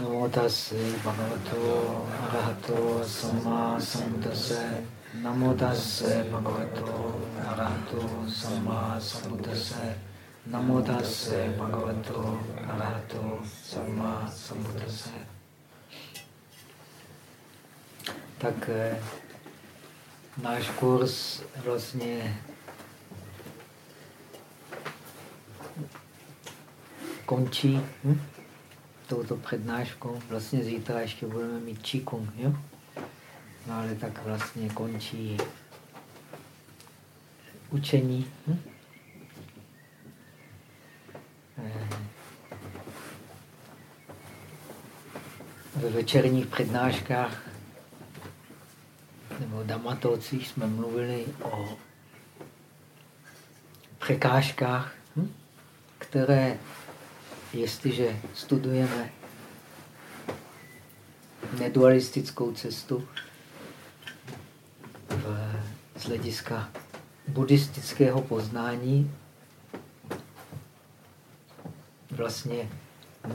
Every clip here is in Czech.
Namo tase bhagavato arahato samma sambuddhase. Namo tase bhagavato arahato samma sambuddhase. Namo tase bhagavato arahato samma sambuddhase. Tak eh, náš kurz vlastně končí. Hm? Touto přednáškou. Vlastně zítra ještě budeme mít číkung, jo? No ale tak vlastně končí učení. Hm? Eh, ve večerních přednáškách nebo damatocích jsme mluvili o překážkách, hm? které jestliže studujeme nedualistickou cestu v, z hlediska buddhistického poznání, vlastně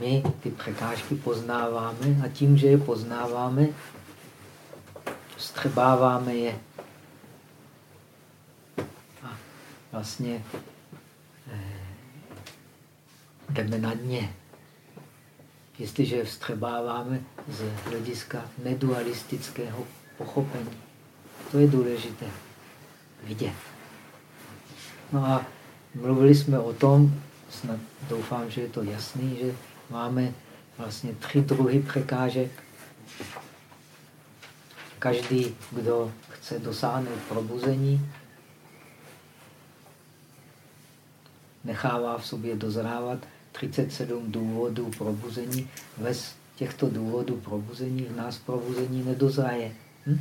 my ty překážky poznáváme a tím, že je poznáváme, střebáváme je. A vlastně jdeme na dně. Jestliže vstřebáváme z hlediska nedualistického pochopení. To je důležité vidět. No a mluvili jsme o tom, snad doufám, že je to jasný, že máme vlastně tři druhy překážek. Každý, kdo chce dosáhnout probuzení, nechává v sobě dozrávat 37 důvodů probuzení. Bez těchto důvodů probuzení v nás probuzení nedozraje. Hm?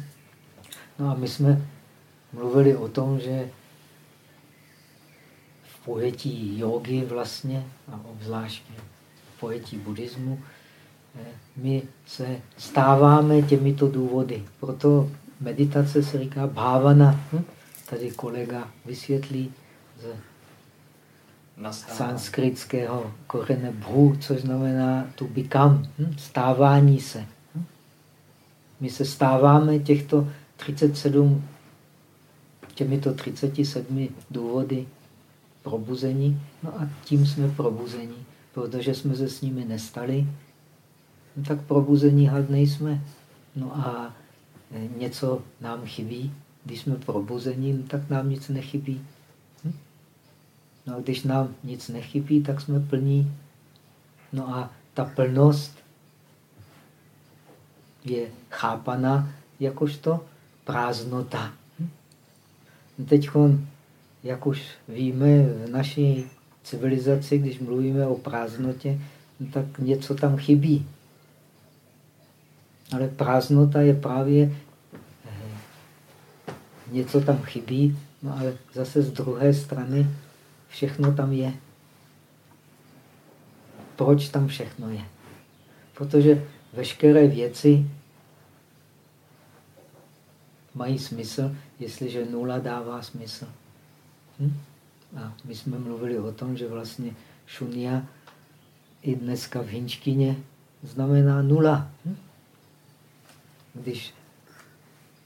No a my jsme mluvili o tom, že v pojetí jogy vlastně, a obzvláště v pojetí buddhismu, eh, my se stáváme těmito důvody. Proto meditace se říká bhavana. Hm? Tady kolega vysvětlí z sanskritského kořene bhu, což znamená to become, hm? stávání se. Hm? My se stáváme těchto 37, těmito 37 důvody probuzení, no a tím jsme probuzení, protože jsme se s nimi nestali, no tak probuzení had nejsme. No a e, něco nám chybí, když jsme probuzení, no tak nám nic nechybí. No a když nám nic nechybí, tak jsme plní. No a ta plnost je chápaná jakožto prázdnota. Teď, jak už víme v naší civilizaci, když mluvíme o prázdnotě, no tak něco tam chybí. Ale prázdnota je právě eh, něco tam chybí, no ale zase z druhé strany Všechno tam je. Proč tam všechno je? Protože veškeré věci mají smysl, jestliže nula dává smysl. Hm? A my jsme mluvili o tom, že vlastně šunia i dneska v hinčtině znamená nula. Hm? Když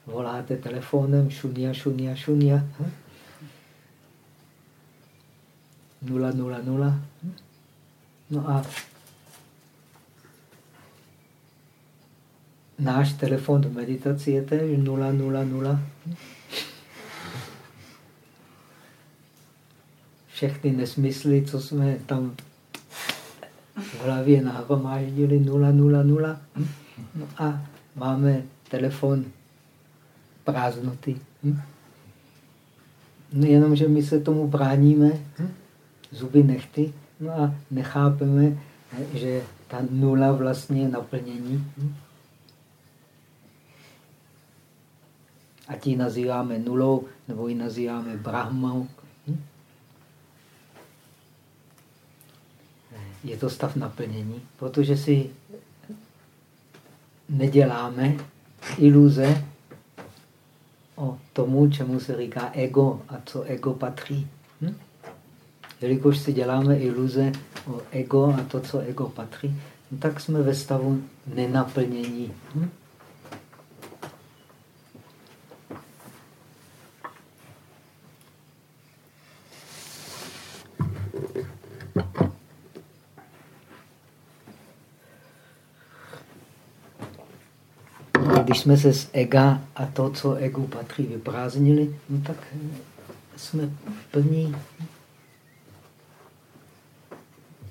voláte telefonem šunia, šunia, šunia, hm? 0, 0, 0. No a náš telefon do meditace je též 0, 0, 0. Všechny nesmysly, co jsme tam v hlavě nahromáždili 0, 0, 0. No a máme telefon prázdnoty. No jenomže my se tomu bráníme zuby nechty, no a nechápeme, že ta nula vlastně je naplnění. A ti nazýváme nulou, nebo ji nazýváme brahmou. Je to stav naplnění, protože si neděláme iluze o tomu, čemu se říká ego a co ego patří. Jelikož si děláme iluze o ego a to, co ego patří, no tak jsme ve stavu nenaplnění. Hm? když jsme se z ega a to, co egu patří, vyprázdnili, no tak jsme plní.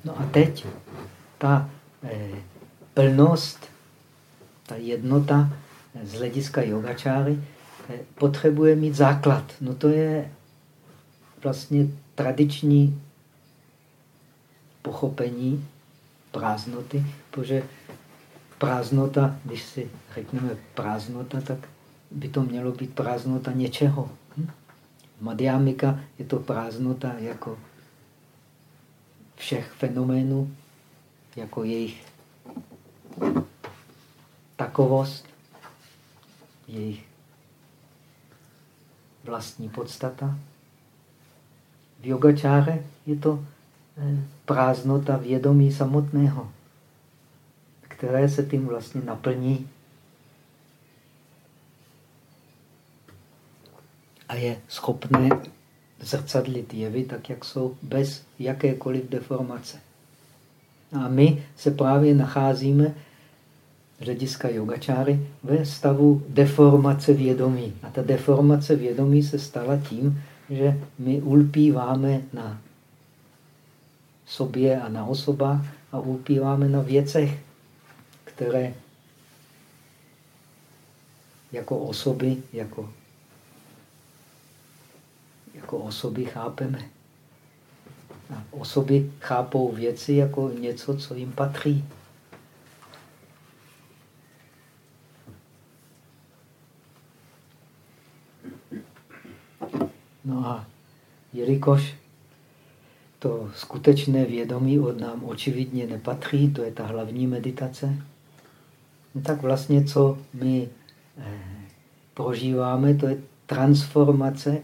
No a teď ta eh, plnost, ta jednota z hlediska yogačáry eh, potřebuje mít základ. No to je vlastně tradiční pochopení prázdnoty, protože prázdnota, když si řekneme prázdnota, tak by to mělo být prázdnota něčeho. Hm? Madhyamika je to prázdnota jako všech fenoménů, jako jejich takovost, jejich vlastní podstata. V yogačáře je to eh, prázdnota vědomí samotného které se tím vlastně naplní a je schopné zrcadlit jevy tak, jak jsou, bez jakékoliv deformace. A my se právě nacházíme z hlediska yogačáry ve stavu deformace vědomí. A ta deformace vědomí se stala tím, že my ulpíváme na sobě a na osobách a ulpíváme na věcech, které jako osoby, jako, jako osoby chápeme. A osoby chápou věci jako něco, co jim patří. No a jelikož to skutečné vědomí od nám očividně nepatří, to je ta hlavní meditace, no tak vlastně co my eh, prožíváme, to je transformace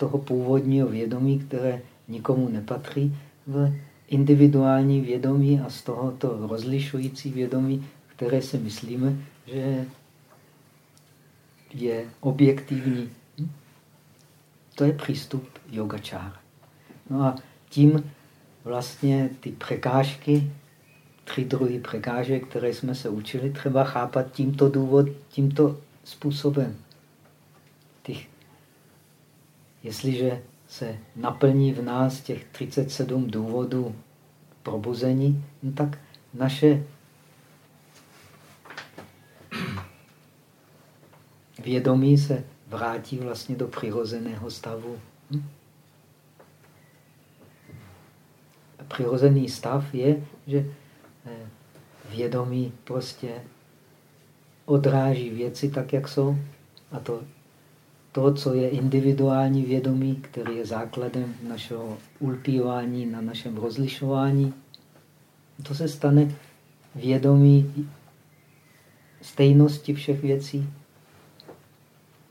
toho původního vědomí, které nikomu nepatří, v individuální vědomí a z tohoto rozlišující vědomí, které si myslíme, že je objektivní. To je přístup yogačára. No a tím vlastně ty překážky tři druhy překážek, které jsme se učili, třeba chápat tímto důvod, tímto způsobem. Těch, jestliže se naplní v nás těch 37 důvodů probuzení, no tak naše vědomí se vrátí vlastně do přirozeného stavu. Hm? Přirozený stav je, že Eh, vědomí prostě odráží věci tak, jak jsou. A to, to, co je individuální vědomí, který je základem našeho ulpívání, na našem rozlišování, to se stane vědomí stejnosti všech věcí.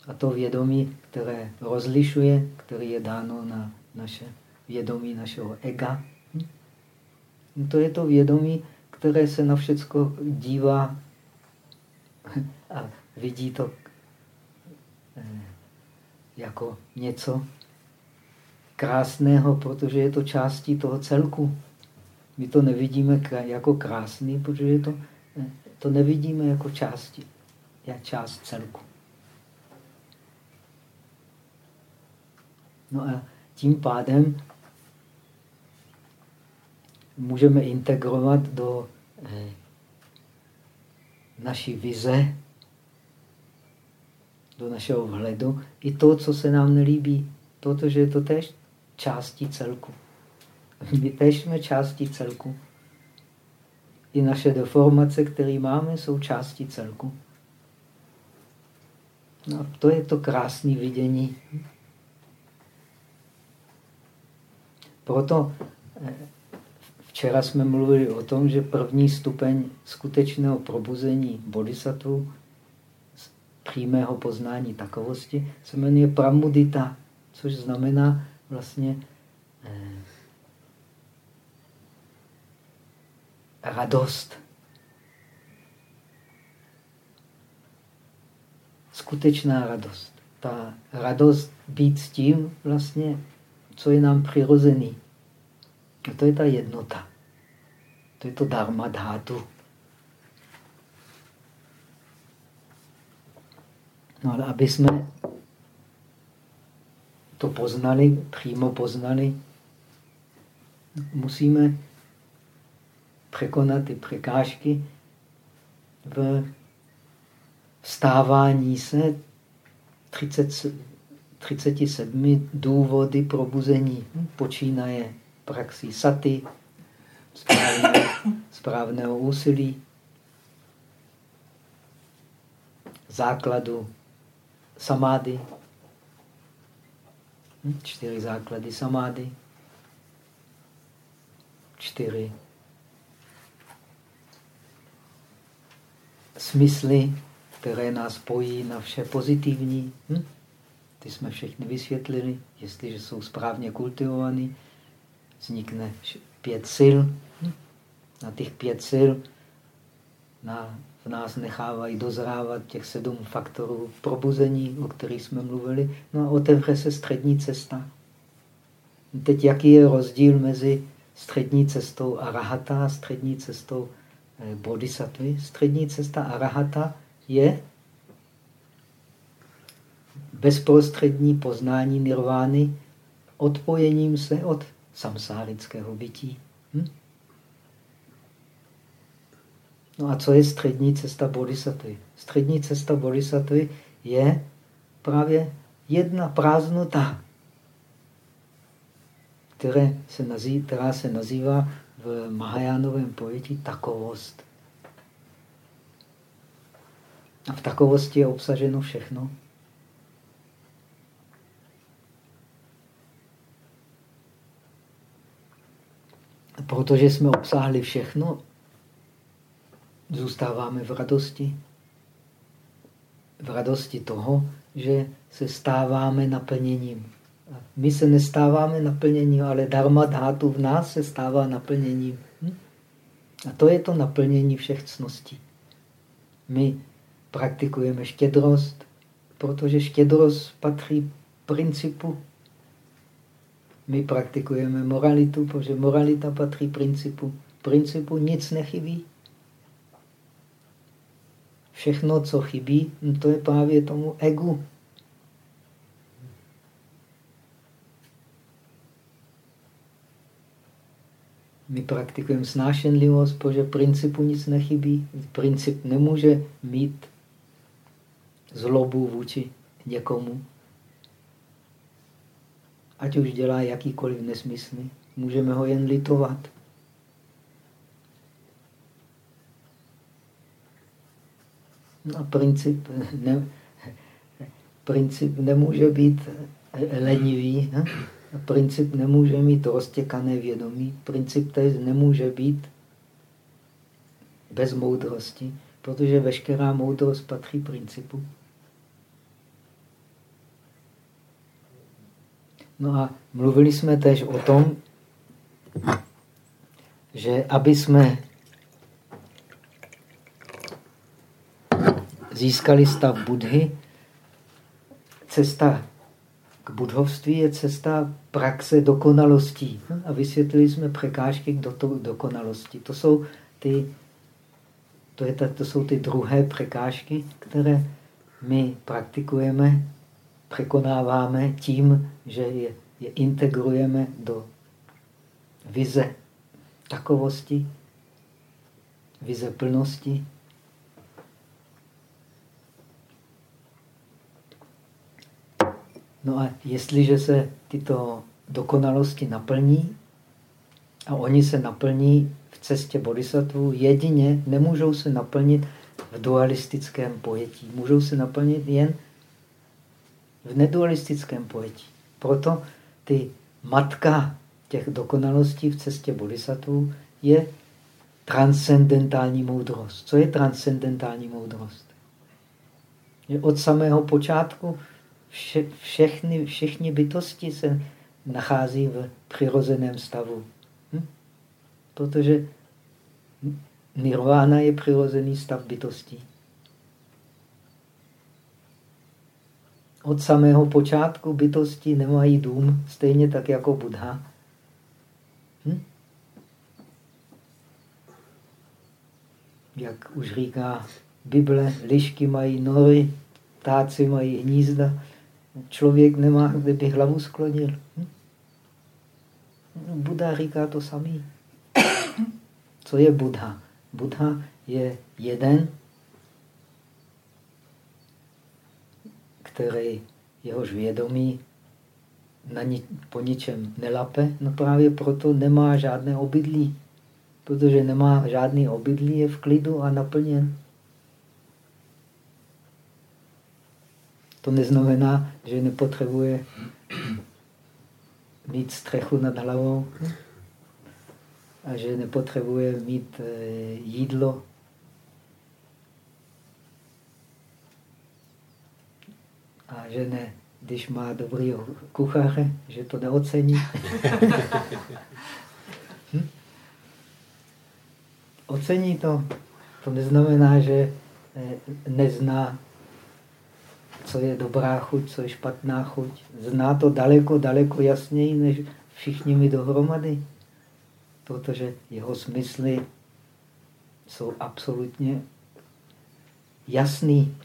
A to vědomí, které rozlišuje, které je dáno na naše vědomí našeho ega, hm? to je to vědomí, které se na všecko dívá a vidí to eh, jako něco krásného, protože je to částí toho celku. My to nevidíme jako krásný, protože to, eh, to nevidíme jako části, jak část celku. No a tím pádem můžeme integrovat do eh, naší vize, do našeho vhledu i to, co se nám nelíbí, protože je to tež částí celku. My tež jsme částí celku. I naše deformace, které máme, jsou částí celku. No, to je to krásné vidění. Proto eh, Včera jsme mluvili o tom, že první stupeň skutečného probuzení bodhisattva, přímého poznání takovosti, se jmenuje pramudita, což znamená vlastně eh, radost. Skutečná radost. Ta radost být s tím vlastně, co je nám přirozený. A to je ta jednota. To je to dharma dhatu. No ale aby jsme to poznali, přímo poznali, musíme překonat ty překážky v vstávání se 30, 37 důvody probuzení. Počínaje praxí saty, správného, správného úsilí, základu samády, čtyři základy samády, čtyři smysly, které nás pojí na vše pozitivní. Hm? Ty jsme všechny vysvětlili. Jestliže jsou správně kultivovaný, vznikne pět sil. Hm? Na těch pět sil na, v nás nechávají dozrávat těch sedm faktorů probuzení, o kterých jsme mluvili. No a otevře se střední cesta. Teď jaký je rozdíl mezi střední cestou arahata a střední cestou eh, bodhisattvy? Střední cesta arahata je bezprostřední poznání nirvány odpojením se od samsárického bytí. Hm? No a co je střední cesta bodhisattvy? Střední cesta bodhisattvy je právě jedna prázdnota, které se nazývá, která se nazývá v Mahajánovém pojetí takovost. A v takovosti je obsaženo všechno. protože jsme obsáhli všechno, zůstáváme v radosti. V radosti toho, že se stáváme naplněním. My se nestáváme naplněním, ale dharma dhatu v nás se stává naplněním. Hm? A to je to naplnění všech cností. My praktikujeme štědrost, protože štědrost patří principu my praktikujeme moralitu, protože moralita patří principu. Principu nic nechybí. Všechno, co chybí, no to je právě tomu egu. My praktikujeme snášenlivost, protože principu nic nechybí. Princip nemůže mít zlobu vůči někomu ať už dělá jakýkoliv nesmysly, můžeme ho jen litovat. No a princip, ne, princip nemůže být lenivý, ne? A princip nemůže mít roztěkané vědomí, princip tež nemůže být bez moudrosti, protože veškerá moudrost patří principu. No a mluvili jsme tež o tom, že aby jsme získali stav Budhy, cesta k budhovství je cesta praxe dokonalostí. A vysvětlili jsme překážky k dokonalosti. To jsou ty, to, je ta, to jsou ty druhé překážky, které my praktikujeme překonáváme tím, že je, je integrujeme do vize takovosti, vize plnosti. No a jestliže se tyto dokonalosti naplní, a oni se naplní v cestě bodhisattva, jedině nemůžou se naplnit v dualistickém pojetí. Můžou se naplnit jen v nedualistickém pojetí. Proto ty matka těch dokonalostí v cestě bodhisattva je transcendentální moudrost. Co je transcendentální moudrost? Je od samého počátku vše, všechny, všechny bytosti se nachází v přirozeném stavu. Hm? Protože nirvána je přirozený stav bytostí. od samého počátku bytosti nemají dům, stejně tak jako Buddha. Hm? Jak už říká Bible, lišky mají nory, ptáci mají hnízda. Člověk nemá, kde by hlavu sklonil. Hm? Buddha říká to samý. Co je Buddha? Buddha je jeden, který jehož vědomí na ni, po ničem nelape, no právě proto nemá žádné obydlí. Protože nemá žádný obydlí, je v klidu a naplněn. To neznamená, že nepotřebuje mít střechu nad hlavou a že nepotřebuje mít eh, jídlo. A že ne, když má dobrý kuchaře, že to neocení. hm? Ocení to. To neznamená, že eh, nezná co je dobrá chuť, co je špatná chuť. Zná to daleko, daleko jasněji než všichni my dohromady, protože jeho smysly jsou absolutně jasný.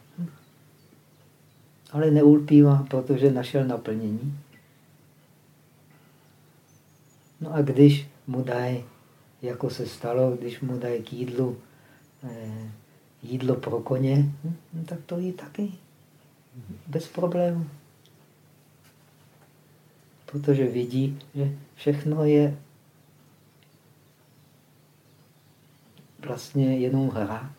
Ale neulpívá, protože našel naplnění. No a když mu dají, jako se stalo, když mu dají k jídlu eh, jídlo pro koně, hm, no tak to jí taky bez problémů. Protože vidí, že všechno je vlastně jenom hra.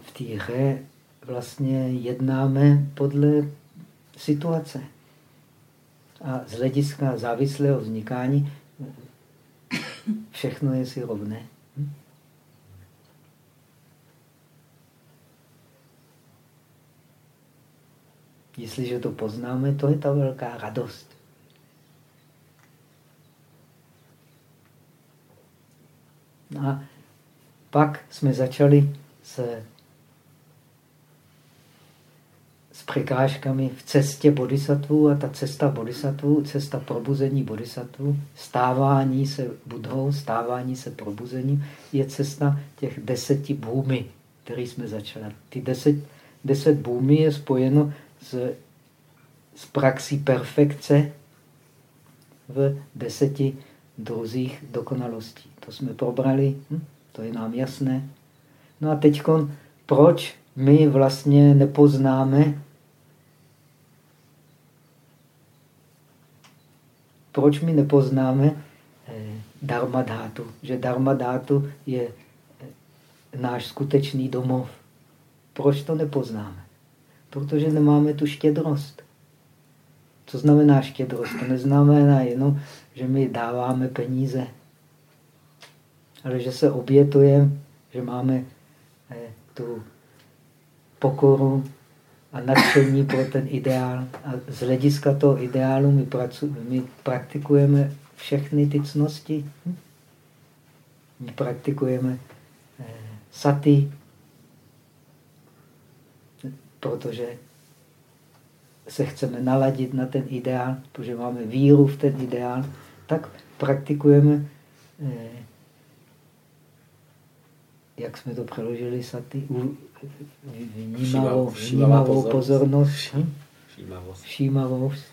V té hře vlastně jednáme podle situace. A z hlediska závislého vznikání Všechno je si rovné. Hm? Jestliže to poznáme, to je ta velká radost. A pak jsme začali překážkami v cestě bodhisattvů a ta cesta bodhisattvů, cesta probuzení bodhisattvů, stávání se budhou, stávání se probuzením, je cesta těch deseti bůmy, který jsme začali. Ty deset, deset bůmy je spojeno s, s praxí perfekce v deseti druzích dokonalostí. To jsme probrali, hm? to je nám jasné. No a teď, proč my vlastně nepoznáme proč my nepoznáme eh, dharma dátu? Že dharma dátu je eh, náš skutečný domov. Proč to nepoznáme? Protože nemáme tu štědrost. Co znamená štědrost? To neznamená jenom, že my dáváme peníze, ale že se obětujeme, že máme eh, tu pokoru, a nadšení pro ten ideál. A z hlediska toho ideálu my, pracu, my praktikujeme všechny ty cnosti. Hm? My praktikujeme eh, saty, protože se chceme naladit na ten ideál, protože máme víru v ten ideál, tak praktikujeme, eh, jak jsme to přeložili, saty, vnímavou, vnímavou pozornost. Hm? Všímavost. Všímavost.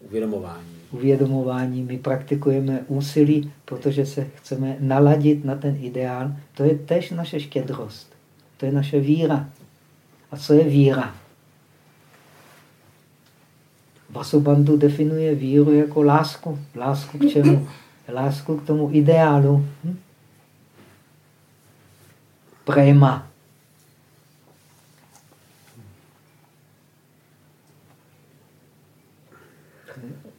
Uvědomování. Uvědomování. My praktikujeme úsilí, protože se chceme naladit na ten ideál. To je tež naše štědrost. To je naše víra. A co je víra? Vasubandhu definuje víru jako lásku. Lásku k čemu? Lásku k tomu ideálu. Hm? Prema.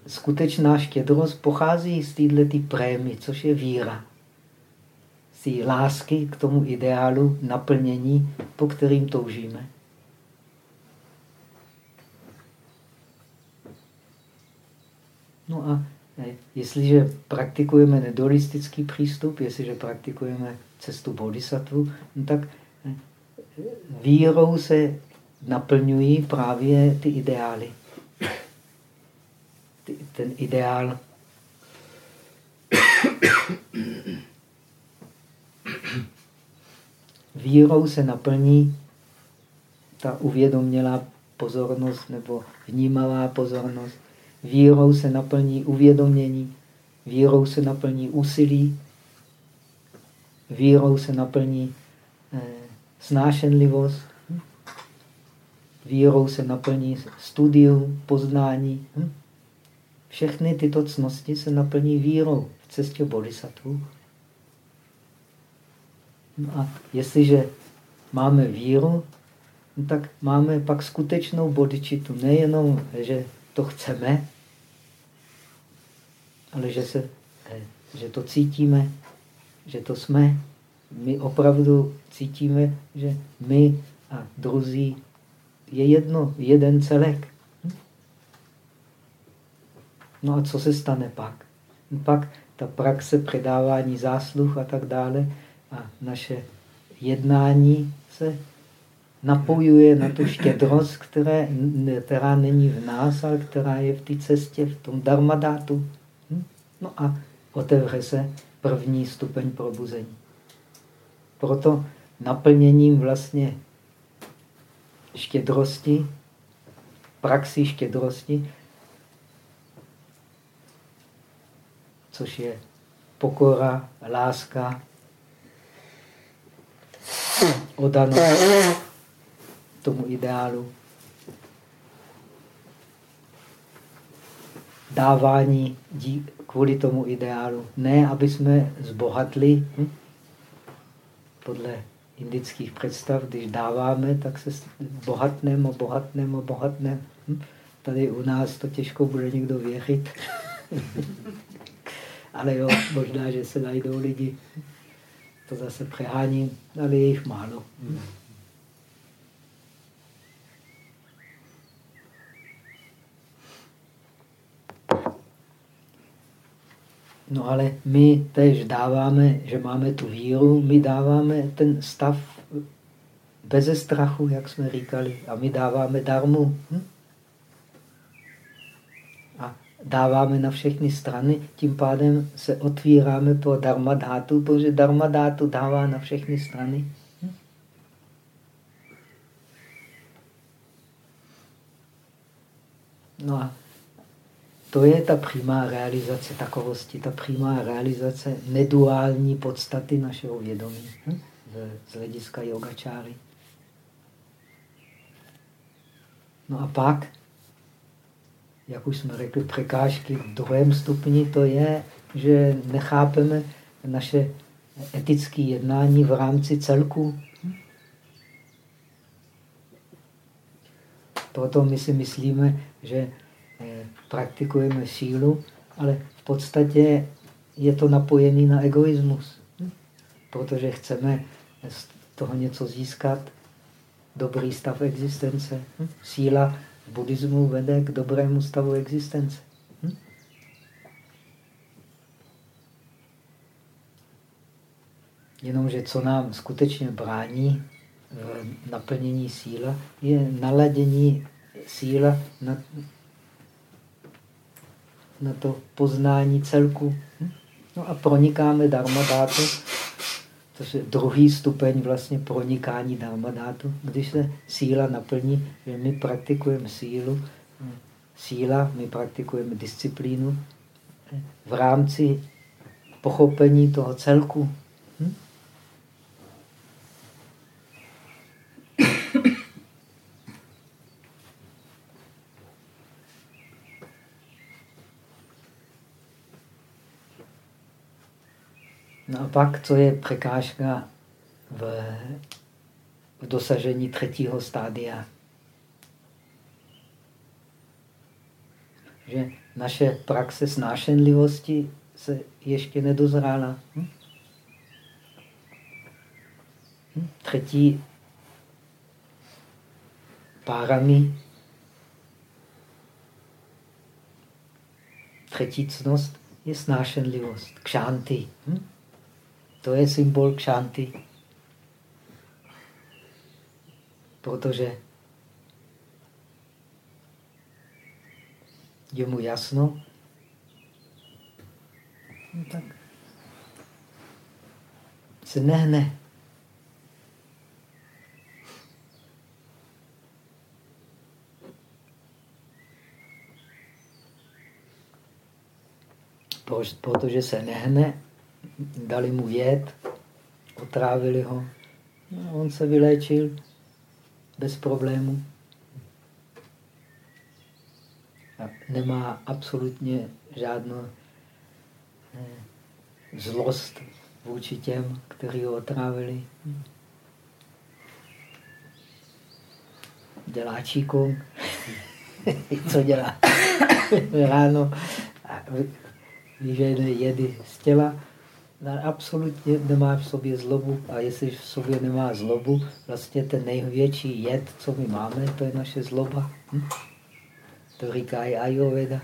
Skutečná štědrost pochází z této prémy, což je víra. Z té lásky k tomu ideálu naplnění, po kterým toužíme. No a jestliže praktikujeme nedualistický přístup, jestliže praktikujeme cestu bodhisattva, no tak vírou se naplňují právě ty ideály. Ten ideál vírou se naplní ta uvědomělá pozornost nebo vnímavá pozornost. Vírou se naplní uvědomění, vírou se naplní úsilí, vírou se naplní eh, snášenlivost, vírou se naplní studium, poznání. Hm? Všechny tyto cnosti se naplní vírou v cestě bodhisattva. No a jestliže máme víru, no tak máme pak skutečnou bodičitu. Nejenom, že to chceme, ale že, se, eh, že to cítíme, že to jsme. My opravdu cítíme, že my a druzí je jedno, jeden celek. No a co se stane pak? Pak ta praxe předávání zásluh a tak dále a naše jednání se napojuje na tu štědrost, které, která není v nás, ale která je v té cestě, v tom darmadátu. Hm? No a otevře se první stupeň probuzení. Proto naplněním vlastně štědrosti, praxi štědrosti, což je pokora, láska, odanost tomu ideálu, dávání kvůli tomu ideálu. Ne, aby jsme zbohatli. Hm? Podle indických představ, když dáváme, tak se bohatneme, bohatneme, bohatneme. Hm? Tady u nás to těžko bude někdo věřit. ale jo, možná, že se najdou lidi. To zase přeháním, ale je jich málo. No ale my tež dáváme, že máme tu víru, my dáváme ten stav beze strachu, jak jsme říkali, a my dáváme darmu. Hm? Dáváme na všechny strany, tím pádem se otvíráme pro darmadátu, protože darmadátu dává na všechny strany. No a to je ta přímá realizace takovosti, ta přímá realizace neduální podstaty našeho vědomí z hlediska yogačáry. No a pak, jak už jsme řekli, překážky v druhém stupni, to je, že nechápeme naše etické jednání v rámci celku. Proto my si myslíme, že Eh, praktikujeme sílu, ale v podstatě je to napojený na egoismus. Protože chceme z toho něco získat, dobrý stav existence. Síla buddhismu vede k dobrému stavu existence. Hm? Jenomže co nám skutečně brání v naplnění síla, je naladění síla na na to poznání celku. Hm? No a pronikáme dharmadátu, což je druhý stupeň vlastně pronikání dharmadátu. Když se síla naplní, že my praktikujeme sílu, síla, my praktikujeme disciplínu v rámci pochopení toho celku. No a pak, co je překážka v, v dosažení třetího stádia? Že naše praxe snášenlivosti se ještě nedozrála. Hm? Hm? Třetí párami třetícnost je snášenlivost, kšánty. Hm? To je symbol kšánty. Protože je mu jasno, no tak se nehne. protože se nehne, dali mu věd, otrávili ho. No, on se vyléčil bez problému. A nemá absolutně žádnou eh, zlost vůči těm, kteří ho otrávili. Dělá číkung. Co dělá? Ráno vyžene jedy z těla, absolutně nemá v sobě zlobu a jestli v sobě nemá zlobu, vlastně ten největší jed, co my máme, to je naše zloba. Hm? To říká i Ayurveda.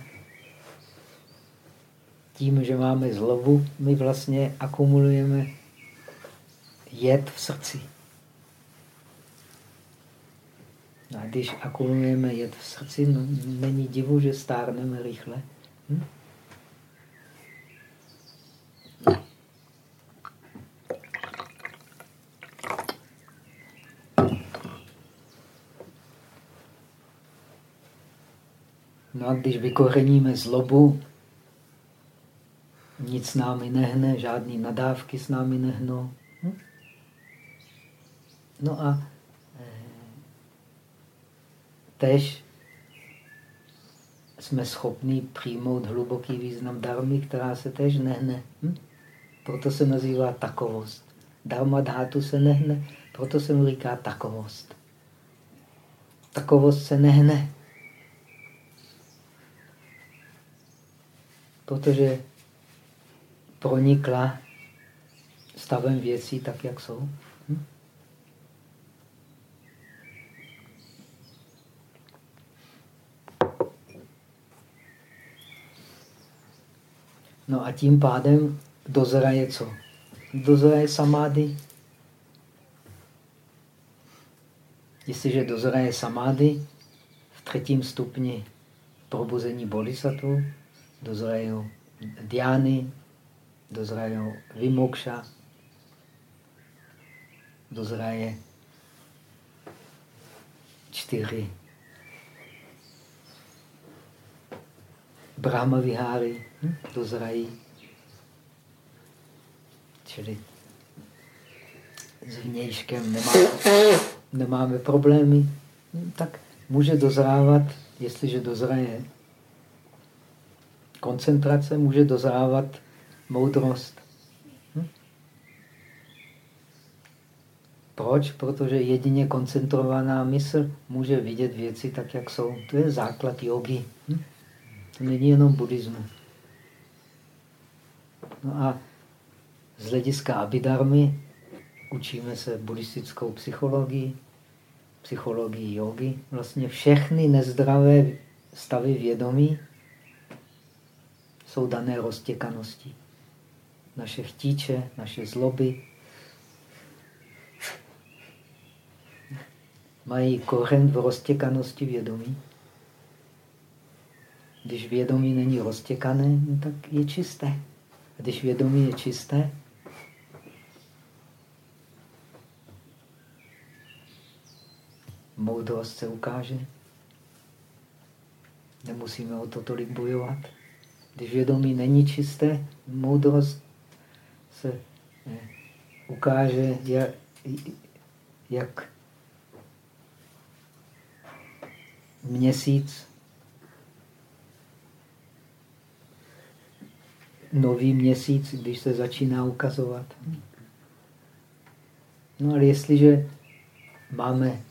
Tím, že máme zlobu, my vlastně akumulujeme jed v srdci. A když akumulujeme jed v srdci, no, není divu, že stárneme rychle. Hm? No a když vykořeníme zlobu, nic s námi nehne, žádné nadávky s námi nehnou. Hm? No a e, tež jsme schopni přijmout hluboký význam darmy, která se tež nehne. Hm? Proto se nazývá takovost. Dharma dhátu se nehne, proto se mu říká takovost. Takovost se nehne. Protože pronikla stavem věcí tak, jak jsou. Hm? No a tím pádem dozraje co? Dozraje samády. Jestliže dozraje samády v třetím stupni probuzení bodhisattva, dozrají diány, dozrají vimokša, dozraje čtyři Brahma viháry, hm? dozrají. Čili s vnějškem nemáme, nemáme problémy, hm? tak může dozrávat, jestliže dozraje koncentrace může dozrávat moudrost. Hm? Proč? Protože jedině koncentrovaná mysl může vidět věci tak, jak jsou. To je základ jogy. Hm? To není jenom buddhismu. No a z hlediska abidarmy učíme se buddhistickou psychologii, psychologii jogy. Vlastně všechny nezdravé stavy vědomí jsou dané roztěkanosti. Naše chtíče, naše zloby mají kořen v roztěkanosti vědomí. Když vědomí není roztěkané, no tak je čisté. A když vědomí je čisté, moudrost se ukáže. Nemusíme o to tolik bojovat. Když vědomí není čisté, moudrost se eh, ukáže, jak, měsíc, nový měsíc, když se začíná ukazovat. No ale jestliže máme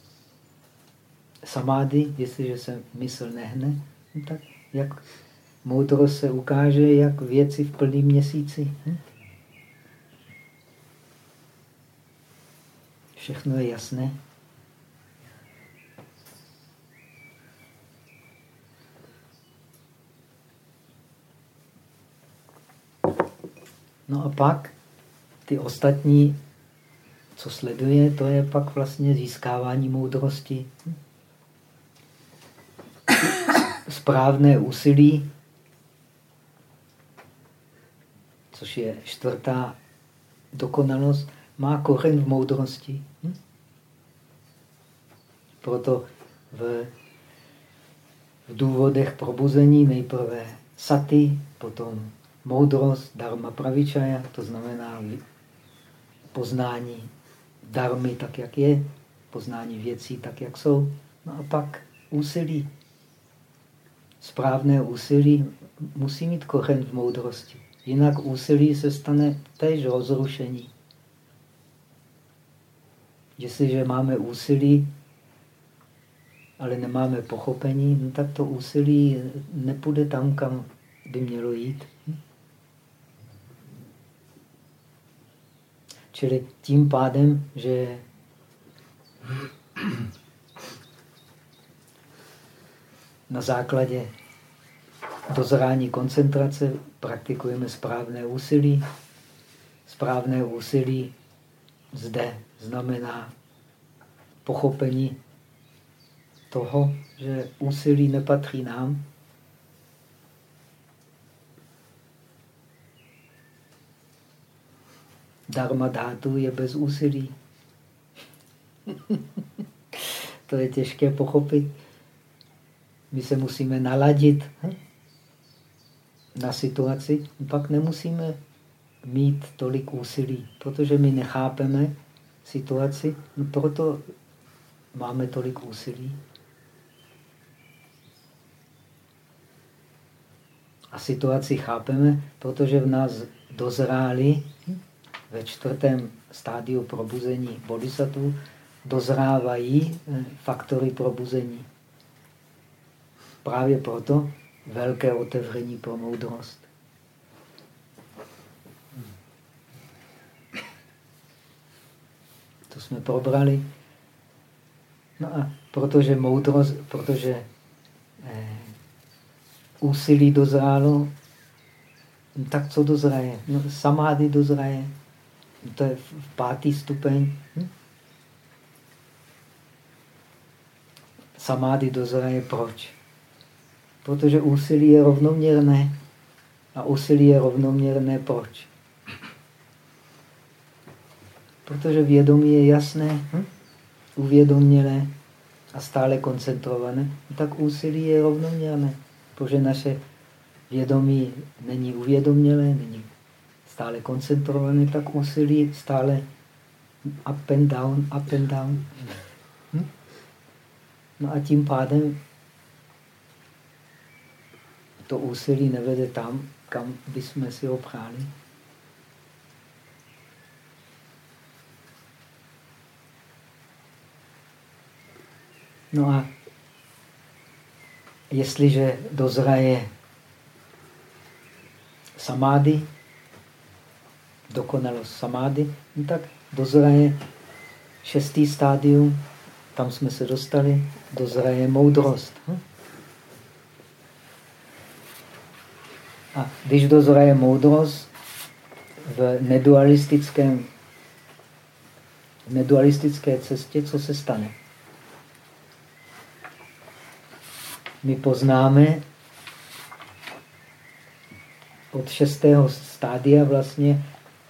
samády, jestliže se mysl nehne, no tak jak Moudrost se ukáže jak věci v plném měsíci. Hm? Všechno je jasné. No a pak ty ostatní, co sleduje, to je pak vlastně získávání moudrosti. Správné úsilí, což je čtvrtá dokonalost, má kořen v moudrosti. Proto v, v důvodech probuzení nejprve saty, potom moudrost, dharma pravičaja, to znamená poznání darmy tak, jak je, poznání věcí tak, jak jsou. No a pak úsilí. Správné úsilí musí mít kořen v moudrosti. Jinak úsilí se stane též rozrušení. Jestliže máme úsilí, ale nemáme pochopení, no tak to úsilí nepůjde tam, kam by mělo jít. Čili tím pádem, že na základě dozrání koncentrace praktikujeme správné úsilí. Správné úsilí zde znamená pochopení toho, že úsilí nepatří nám, Dharma dátu je bez úsilí. to je těžké pochopit. My se musíme naladit hm? Na situaci, pak nemusíme mít tolik úsilí, protože my nechápeme situaci, no proto máme tolik úsilí. A situaci chápeme, protože v nás dozráli ve čtvrtém stádiu probuzení bodhisattva dozrávají eh, faktory probuzení. Právě proto velké otevření pro moudrost. To jsme probrali. No a protože moudrost, protože eh, úsilí dozrálo, tak co dozraje? No, samády dozraje. To je v pátý stupeň. Hm? Samády dozraje proč? Protože úsilí je rovnoměrné. A úsilí je rovnoměrné proč? Protože vědomí je jasné, hm? uvědomělé a stále koncentrované, tak úsilí je rovnoměrné. Protože naše vědomí není uvědomělé, není stále koncentrované, tak úsilí stále up and down, up and down. Hm? No a tím pádem to úsilí nevede tam, kam bychom si ho přáli. No a jestliže dozraje samády, dokonalost samády, no tak dozraje šestý stádium, tam jsme se dostali, dozraje moudrost. Hm? A když dozraje moudrost v nedualistickém nedualistické cestě, co se stane? My poznáme od šestého stádia vlastně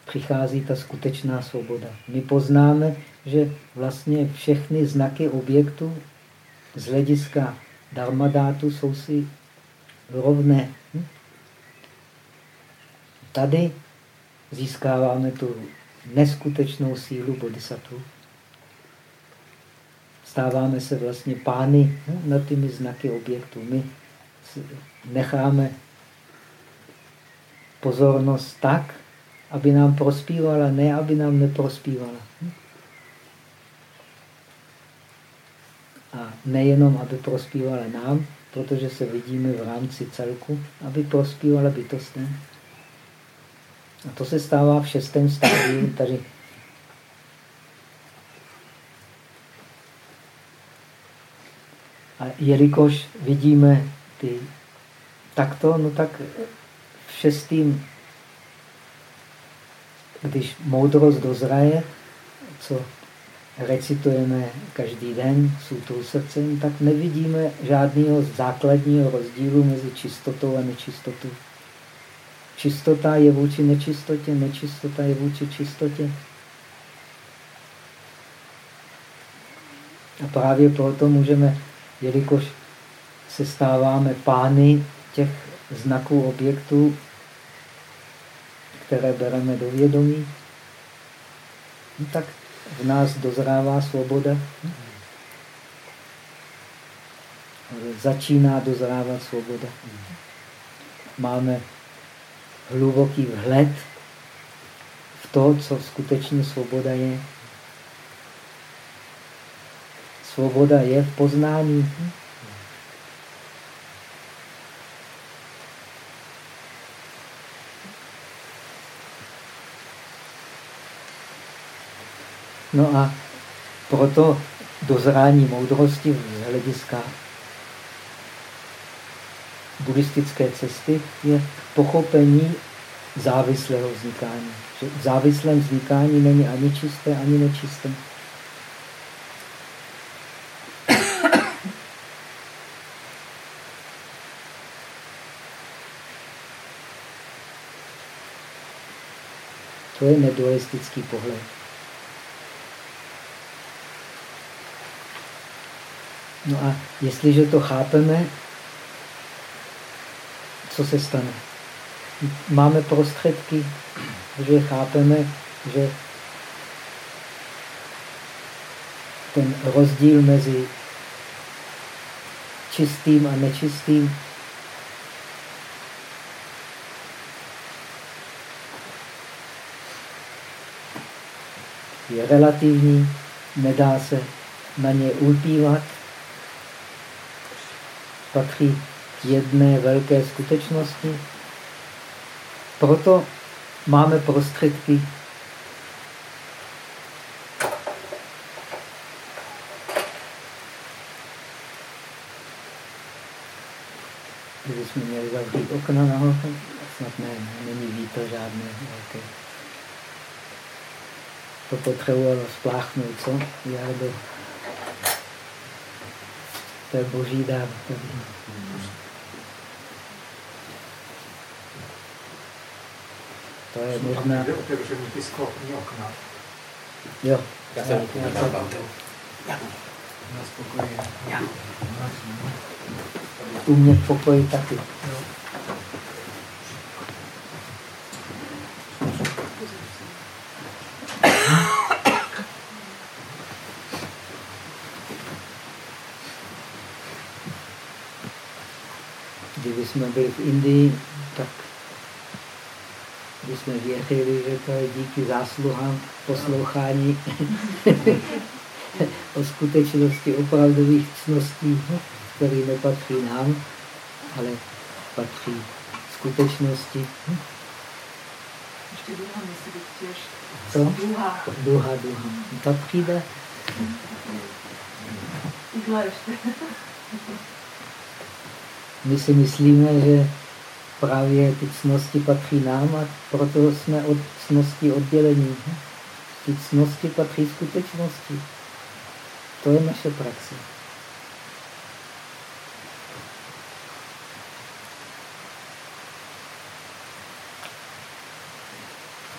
přichází ta skutečná svoboda. My poznáme, že vlastně všechny znaky objektu z hlediska dharmadátu jsou si rovné. Tady získáváme tu neskutečnou sílu bodhisattva. Stáváme se vlastně pány hm, nad těmi znaky objektu. My necháme pozornost tak, aby nám prospívala, ne aby nám neprospívala. A nejenom, aby prospívala nám, protože se vidíme v rámci celku, aby prospívala bytostem. A to se stává v šestém stádiu tady. A jelikož vidíme ty takto, no tak v šestým když moudrost dozraje, co recitujeme každý den sutou srdcem, tak nevidíme žádného základního rozdílu mezi čistotou a nečistotou. Čistota je vůči nečistotě, nečistota je vůči čistotě. A právě proto můžeme, jelikož se stáváme pány těch znaků objektů, které bereme do vědomí, no tak v nás dozrává svoboda. Začíná dozrávat svoboda. Máme hluboký vhled v to, co skutečně svoboda je. Svoboda je v poznání. No a proto dozrání moudrosti z hlediska buddhistické cesty je pochopení závislého vznikání. Že v závislém vznikání není ani čisté, ani nečisté. To je nedualistický pohled. No a jestliže to chápeme, co se stane? Máme prostředky, že chápeme, že ten rozdíl mezi čistým a nečistým je relativní, nedá se na ně ulpívat, patří jedné velké skutečnosti. Proto máme prostředky jsme měli zavřít okna nahoře, snad ne, není vítr žádné velké. To potřebovalo spláchnout, co? Já do to je boží dár. To je možná... Kde otevření ty sklopní okna? Jo. Já jsem Na spokoji. já. U mě v pokoji taky. Jo. Kdyby jsme byli v Indii, tak bychom věřili, že to je díky zásluhám poslouchání o skutečnosti opravdových cností, které nepatří nám, ale patří skutečnosti. Ještě druhá myslí, chtěš. Co? Duha, duha. Tak přijde. My si myslíme, že právě ty cnosti patří nám a proto jsme od cnosti oddělení. Ty cnosti patří skutečnosti. To je naše praxe.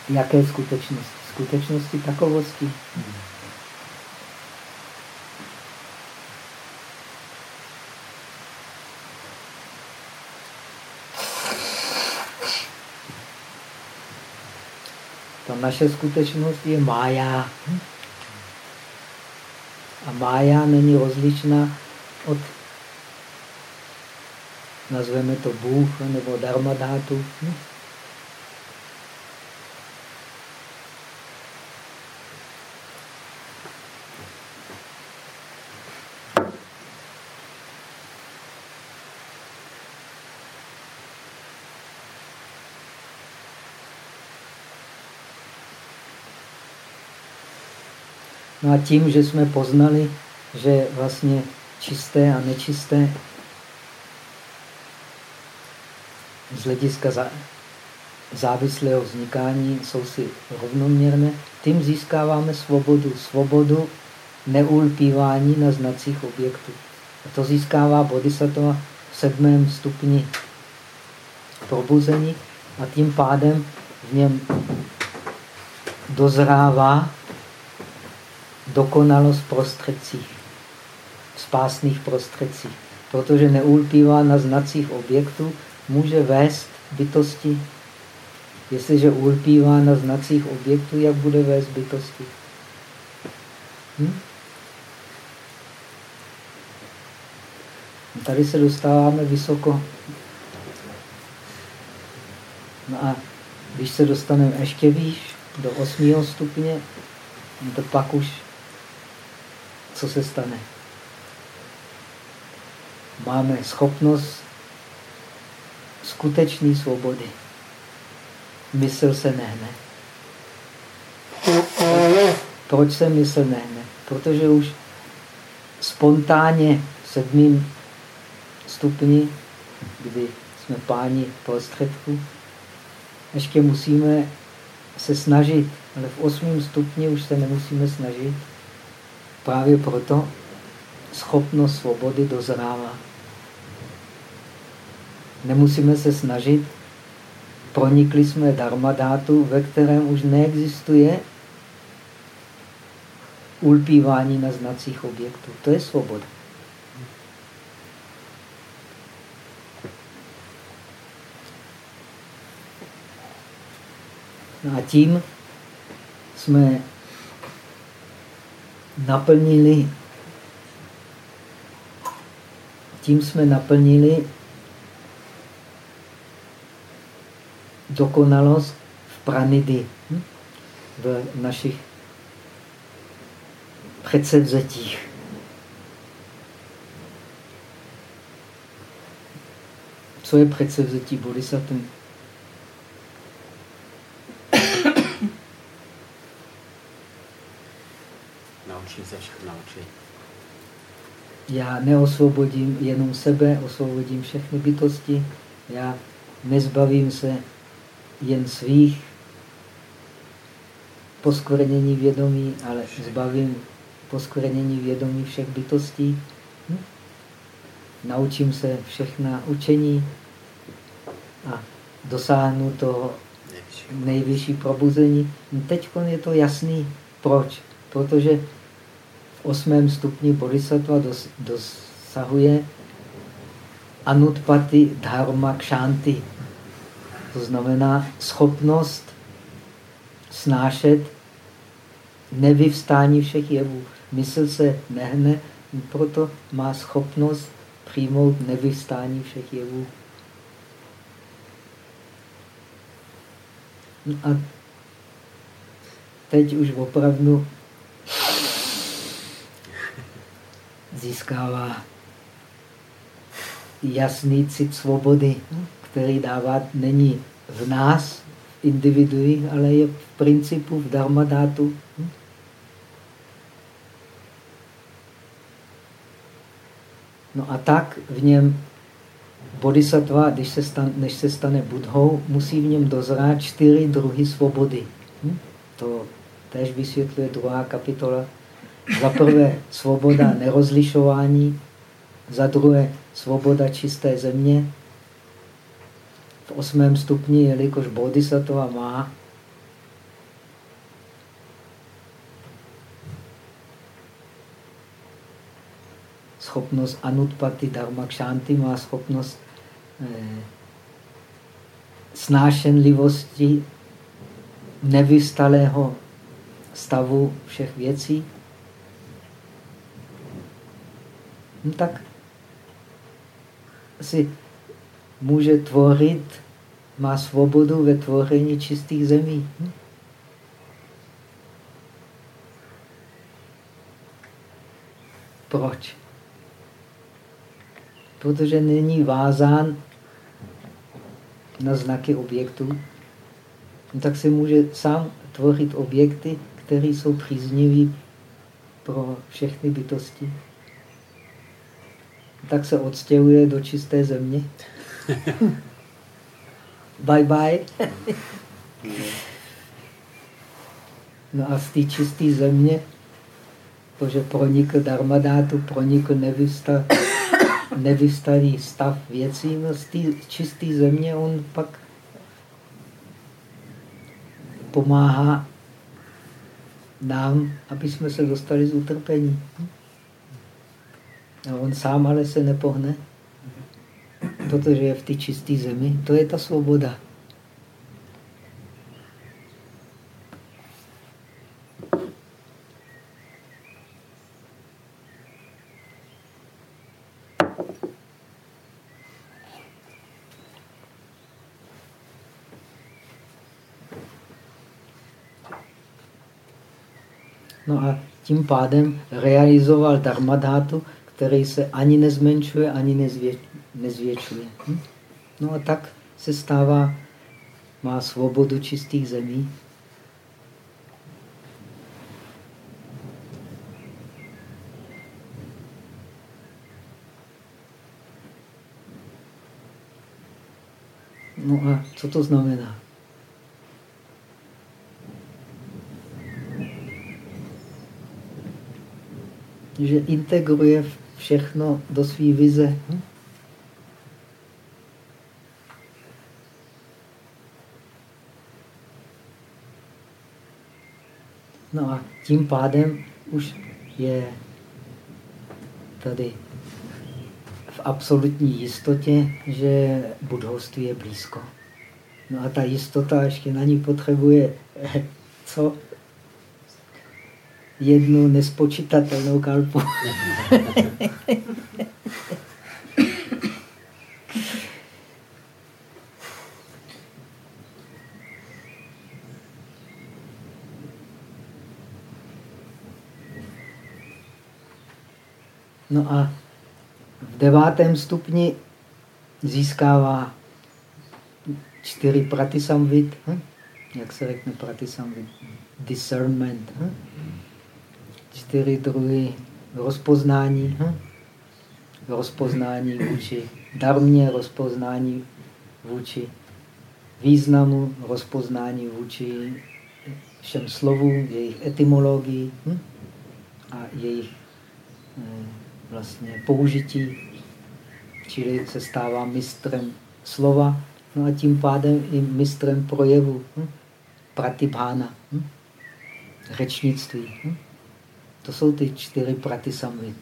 Jaké skutečnosti? Skutečnosti takovosti. Ta naše skutečnost je mája. A mája není rozličná od, nazveme to Bůh nebo Dharmadátu. No a tím, že jsme poznali, že vlastně čisté a nečisté z hlediska závislého vznikání jsou si rovnoměrné, tím získáváme svobodu. Svobodu neulpívání na znacích objektů. A to získává bodhisattva v sedmém stupni probuzení a tím pádem v něm dozrává dokonalost prostředcích, spásných prostředcích. Protože neulpívá na znacích objektů, může vést bytosti. Jestliže ulpívá na znacích objektů, jak bude vést bytosti? Hm? Tady se dostáváme vysoko. No a když se dostaneme ještě výš, do osmého stupně, no to pak už co se stane? Máme schopnost skutečné svobody. Mysl se nehne. Proč se mysl nehne? Protože už spontánně v sedmým stupni, kdy jsme páni prostředků, ještě musíme se snažit, ale v osmém stupni už se nemusíme snažit. Právě proto schopnost svobody dozrává. Nemusíme se snažit, pronikli jsme darmadátu, ve kterém už neexistuje ulpívání na znacích objektů. To je svoboda. No a tím jsme naplnili tím jsme naplnili dokonalost v pranidy, hm? v našich předsevzetích. Co je předsevzetí bodhisattva? Naučím se všechno naučit. Já neosvobodím jenom sebe, osvobodím všechny bytosti. Já nezbavím se jen svých poskvrnění vědomí, ale zbavím poskvrnění vědomí všech bytostí. Hm? Naučím se všechna učení a dosáhnu toho nejvyšší probuzení. Teď je to jasný. Proč? Protože osmém stupni bodhisattva dos, dosahuje anutpati dharma kshanti. To znamená schopnost snášet nevyvstání všech jevů. Mysl se nehne, proto má schopnost přijmout nevyvstání všech jevů. No a teď už opravdu získává jasný cit svobody, který dává, není v nás, v individuích, ale je v principu v dharmadátu. No a tak v něm bodhisattva, když se stane, než se stane budhou, musí v něm dozrát čtyři druhy svobody. To tež vysvětluje druhá kapitola za prvé svoboda nerozlišování, za druhé svoboda čisté země. V osmém stupni, jelikož bodhisattva má schopnost anutpati dharma kshanti, má schopnost eh, snášenlivosti nevystalého stavu všech věcí. No tak si může tvořit, má svobodu ve tvoření čistých zemí. Hm? Proč? Protože není vázán na znaky objektů, no tak si může sám tvořit objekty, které jsou příznivé pro všechny bytosti tak se odstěhuje do čisté země. bye bye. no a z té čisté země, protože pronikl dharmadátu, pronikl nevysta, nevystalý stav věcí, no z té čisté země on pak pomáhá nám, aby jsme se dostali z utrpení. A on sám ale se nepohne, protože je v té čisté zemi. To je ta svoboda. No a tím pádem realizoval dharmadhátu, který se ani nezmenšuje, ani nezvě, nezvětšuje. Hm? No a tak se stává, má svobodu čistých zemí. No a co to znamená? že integruje všechno do své vize. No a tím pádem už je tady v absolutní jistotě, že budovství je blízko. No a ta jistota ještě na ní potřebuje co? Jednu nespočítatelnou kalpu. No a v devátém stupni získává čtyři pratisamvit. Hm? Jak se řekne pratisamvit? Discernment. Hm? Čtyři druhy rozpoznání. Hm? Rozpoznání vůči darmě, rozpoznání vůči významu, rozpoznání vůči všem slovům, jejich etymologii hm? a jejich eh, vlastně použití. Čili se stává mistrem slova, no a tím pádem i mistrem projevu, hm? pratibhána, hm? řečnictví. Hm? To jsou ty čtyři pratisamvit.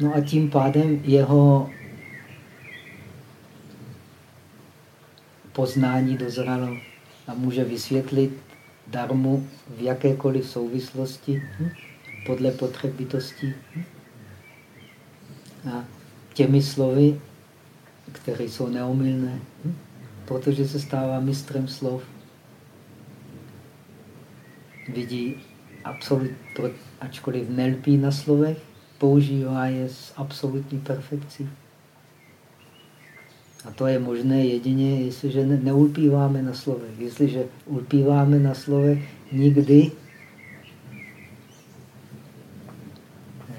No a tím pádem jeho poznání dozralo a může vysvětlit darmu v jakékoliv souvislosti hm? podle potřeb bytostí. Hm? A těmi slovy, které jsou neomylné, hm? protože se stává mistrem slov. Vidí absolut, ačkoliv nelpí na slovech, používá je s absolutní perfekcí. A to je možné jedině, jestliže neulpíváme na slovech. Jestliže ulpíváme na slovech, nikdy eh,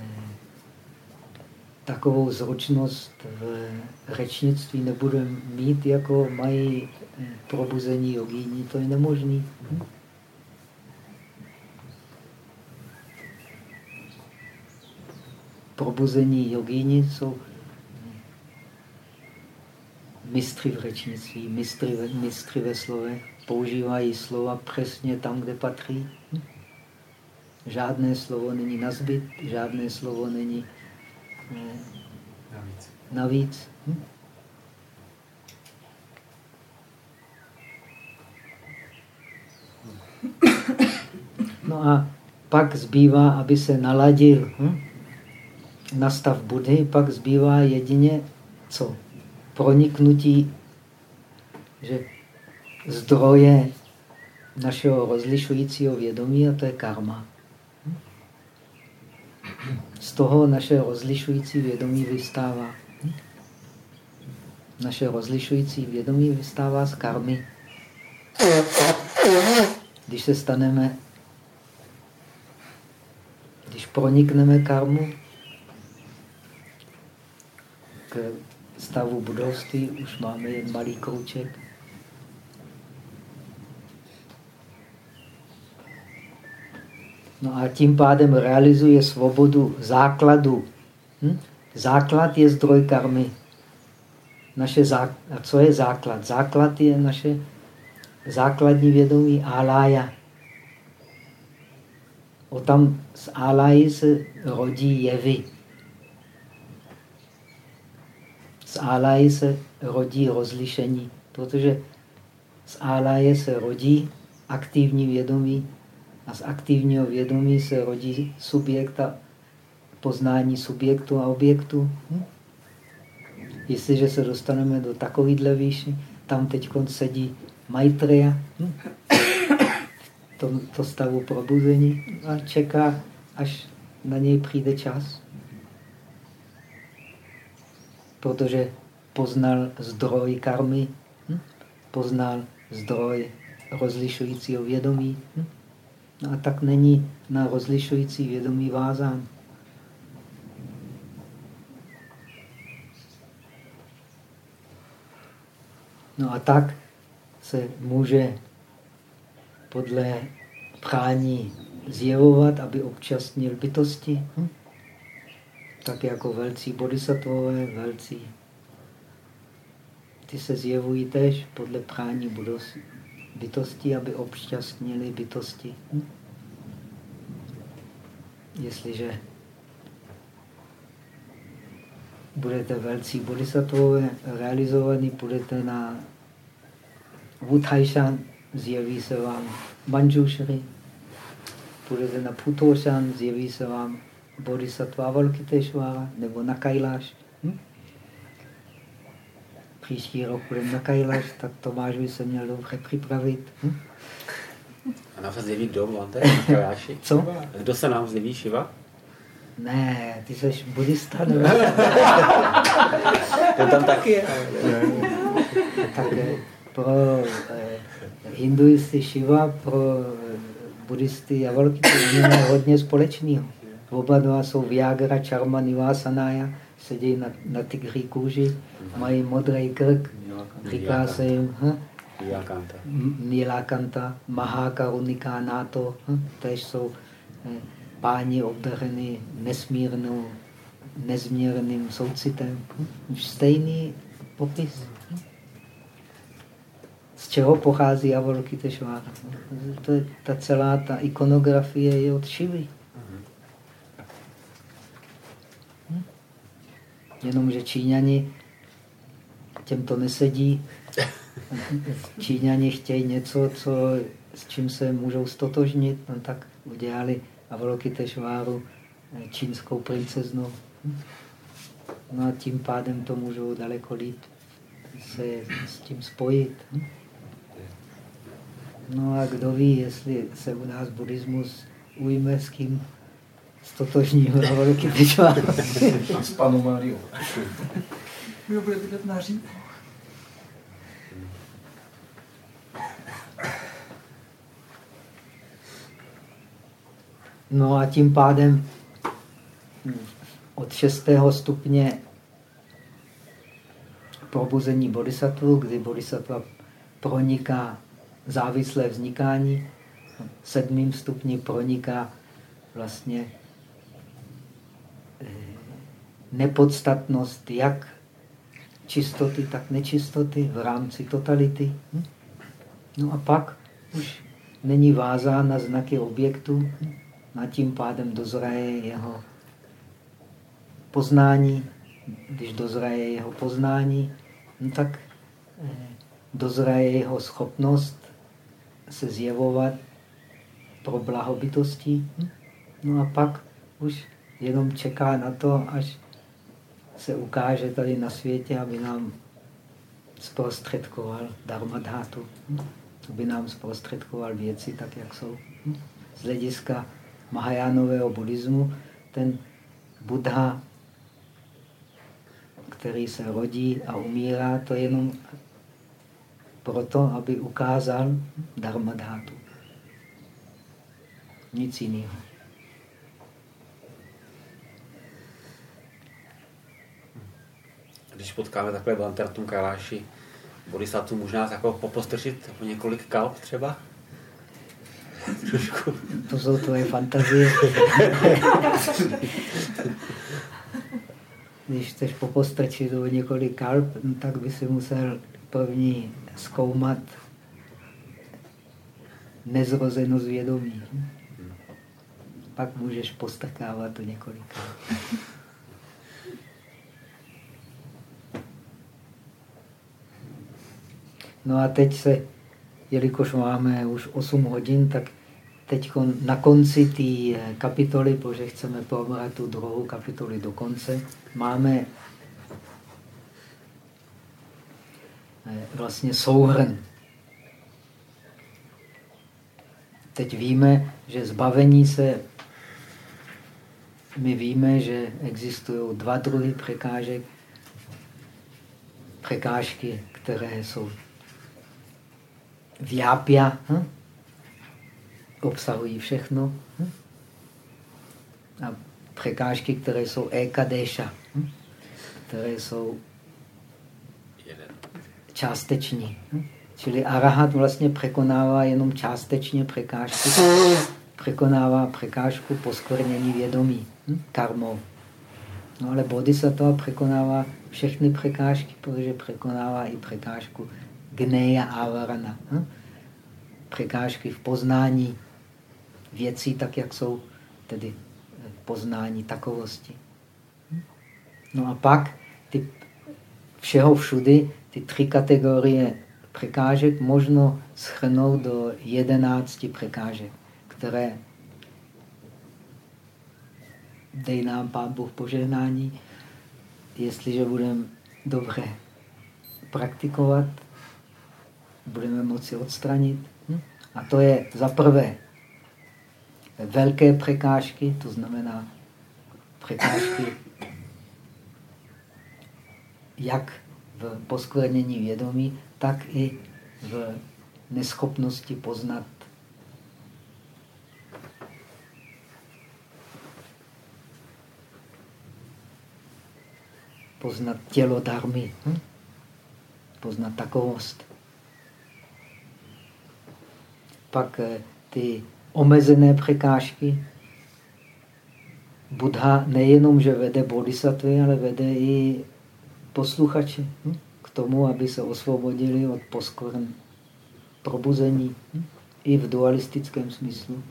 takovou zručnost v řečnictví nebudeme mít, jako mají eh, probuzení jogíni. To je nemožné. Hm? Probuzení jogíni jsou mistry v řečnictví, mistry ve, mistry ve slovech, používají slova přesně tam, kde patří. Žádné slovo není nazbyt, žádné slovo není eh, navíc. navíc. Hm? No a pak zbývá, aby se naladil. Hm? Na stav Budhy pak zbývá jedině co? Proniknutí, že zdroje našeho rozlišujícího vědomí a to je karma. Z toho naše rozlišující vědomí vystává. Naše rozlišující vědomí vystává z karmy. Když se staneme, když pronikneme karmu, stavu budovství už máme jen malý krouček. No a tím pádem realizuje svobodu základu. Hm? Základ je zdroj karmy. Naše zá... A co je základ? Základ je naše základní vědomí álája. O tam z áláji se rodí jevy. Z áláji se rodí rozlišení, protože z áláje se rodí aktivní vědomí a z aktivního vědomí se rodí subjekt a poznání subjektu a objektu. Hm? Jestliže se dostaneme do takovýhle výši, tam teď sedí Maitreya, hm? to, to stavu probuzení a čeká, až na něj přijde čas. Protože poznal zdroj karmy, hm? poznal zdroj rozlišujícího vědomí. Hm? No a tak není na rozlišující vědomí vázán. No a tak se může podle prání zjevovat, aby občastnil bytosti. Hm? Tak jako velcí bodhisattvové, velcí. Ty se zjevují tež podle prání bytosti, aby občastnili bytosti. Jestliže budete velcí bodhisattvové realizovaný, budete na Wuthajšan, zjeví se vám Manjushri, půjdete na Putoshan, zjeví se vám Bodhisattva Avalokiteshvara nebo na Kailash. Hm? Příští rok budeme na Kailash, tak Tomáš by se měl dobře připravit. Hm? A nám se zjeví kdo, máte? Na Co? Kdo se nám zjeví, Šiva? Ne, ty jsi buddhista, nebo? Ten tam taky je. tak pro eh, hinduisty Shiva, pro eh, buddhisty Javolky, to má hodně společného. Oba dva jsou Viagra, Charma, Nivasanaya, sedí na, na tygří kůži, mají modrý krk, říká se jim hm? Nilakanta, Mahakarunika, Nato, hm? tež jsou eh, páni obdařeny nesmírnou, nezměrným soucitem. Hm? Stejný popis. Hm? Z čeho pochází Avalokiteshvara? To je, ta celá ta ikonografie je od Šivy. Jenomže Číňani těm to nesedí. Číňani chtějí něco, co, s čím se můžou stotožnit, no tak udělali Avalokiteshváru eh, čínskou princeznu. No a tím pádem to můžou daleko líp se s tím spojit. No a kdo ví, jestli se u nás buddhismus ujme s kým stotožního Avalokiteshváru. S panou Mariou. Kdo bude bydlet na říku? No a tím pádem od šestého stupně probuzení bodhisattva, kdy bodhisattva proniká závislé vznikání, sedmým stupni proniká vlastně nepodstatnost jak čistoty, tak nečistoty v rámci totality. Hm? No a pak už není vázán na znaky objektu, a tím pádem dozraje jeho poznání. Když dozraje jeho poznání, no tak eh, dozraje jeho schopnost se zjevovat pro blahobytosti. No a pak už jenom čeká na to, až se ukáže tady na světě, aby nám zprostředkoval dharmadhátu, aby nám zprostředkoval věci tak, jak jsou. Z hlediska Mahajánového buddhismu, ten Buddha, který se rodí a umírá, to je jenom proto, aby ukázal dharmadhátu. Nic jiného. Když potkáme takhle v Lantertum Kaláši, bodhisattva možná jako popostrčit o několik kalp třeba? Trošku. To jsou tvoje fantazie. Když chceš popostrčit o několik kalp, no tak by si musel první zkoumat nezrozenost vědomí. Pak můžeš postrkávat to několik kalp. No a teď se, jelikož máme už 8 hodin, tak teď na konci té eh, kapitoly, protože chceme probrat tu druhou kapitoly do konce, máme eh, vlastně souhrn. Teď víme, že zbavení se, my víme, že existují dva druhy překážek. Překážky, které jsou Vyápia hm? obsahují všechno. Hm? A překážky, které jsou ekadéša, hm? které jsou částeční. Hm? Čili arahat vlastně překonává jenom částečně překážky. Překonává překážku poskvrnění vědomí, hm? karmou. No ale bodhisattva překonává všechny překážky, protože překonává i překážku gneja avarana. Hm? Překážky v poznání věcí tak, jak jsou, tedy poznání takovosti. Hm? No a pak ty všeho všudy, ty tři kategorie překážek možno schrnout do jedenácti překážek, které dej nám Pán Bůh požehnání, jestliže budeme dobře praktikovat, budeme moci odstranit. A to je za prvé velké překážky, to znamená překážky jak v poskvrnění vědomí, tak i v neschopnosti poznat poznat tělo darmy, hm? poznat takovost pak eh, ty omezené překážky. Buddha nejenom, že vede bodhisattvy, ale vede i posluchače hm? k tomu, aby se osvobodili od poskvrn probuzení hm? i v dualistickém smyslu.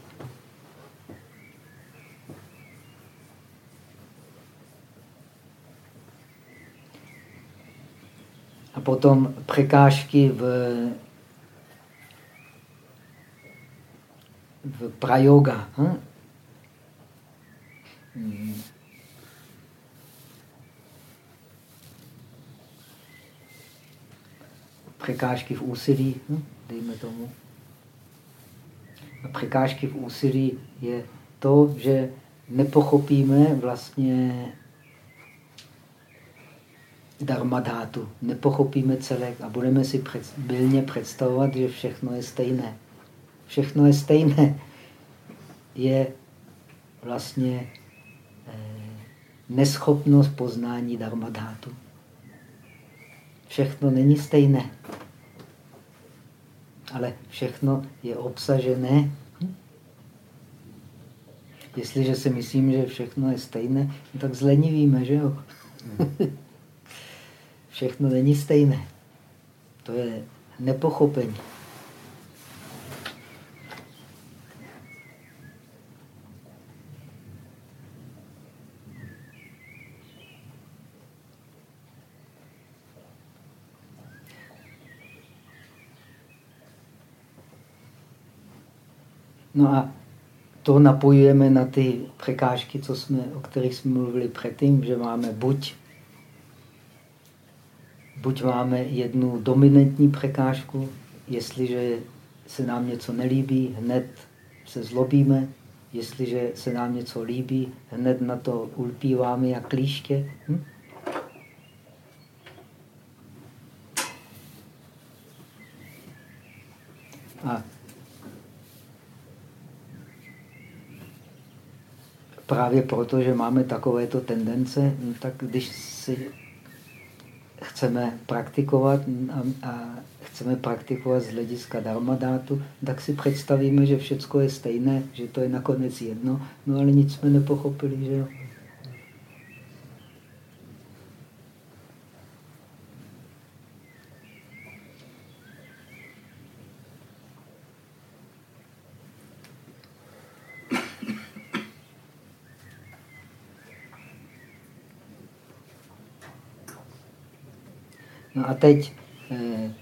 A potom překážky v v prayoga. Hm? Překážky v úsilí, hm? dejme tomu. A překážky v úsilí je to, že nepochopíme vlastně dharmadhátu, nepochopíme celek a budeme si bylně představovat, že všechno je stejné všechno je stejné. Je vlastně eh, neschopnost poznání dharmadhátu. Všechno není stejné. Ale všechno je obsažené. Jestliže si myslím, že všechno je stejné, tak zlenivíme, že jo? všechno není stejné. To je nepochopení. No a to napojujeme na ty překážky, co jsme, o kterých jsme mluvili předtím, že máme buď, buď máme jednu dominantní překážku, jestliže se nám něco nelíbí, hned se zlobíme, jestliže se nám něco líbí, hned na to ulpíváme jak klíště. Hm? A právě proto, že máme takovéto tendence, no tak když si chceme praktikovat a, a chceme praktikovat z hlediska dharmadátu, tak si představíme, že všechno je stejné, že to je nakonec jedno, no ale nic jsme nepochopili, že jo. A teď eh,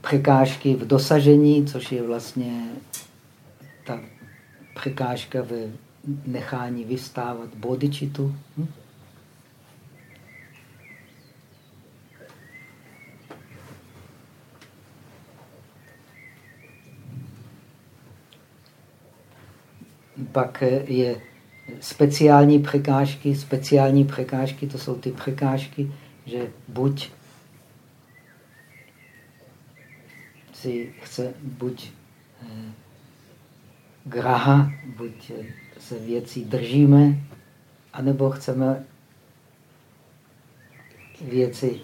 překážky v dosažení, což je vlastně ta překážka ve nechání vystávat bodičitu. Hm? Pak je speciální překážky. Speciální překážky to jsou ty překážky, že buď si chce buď eh, graha, buď se věcí držíme, anebo chceme věci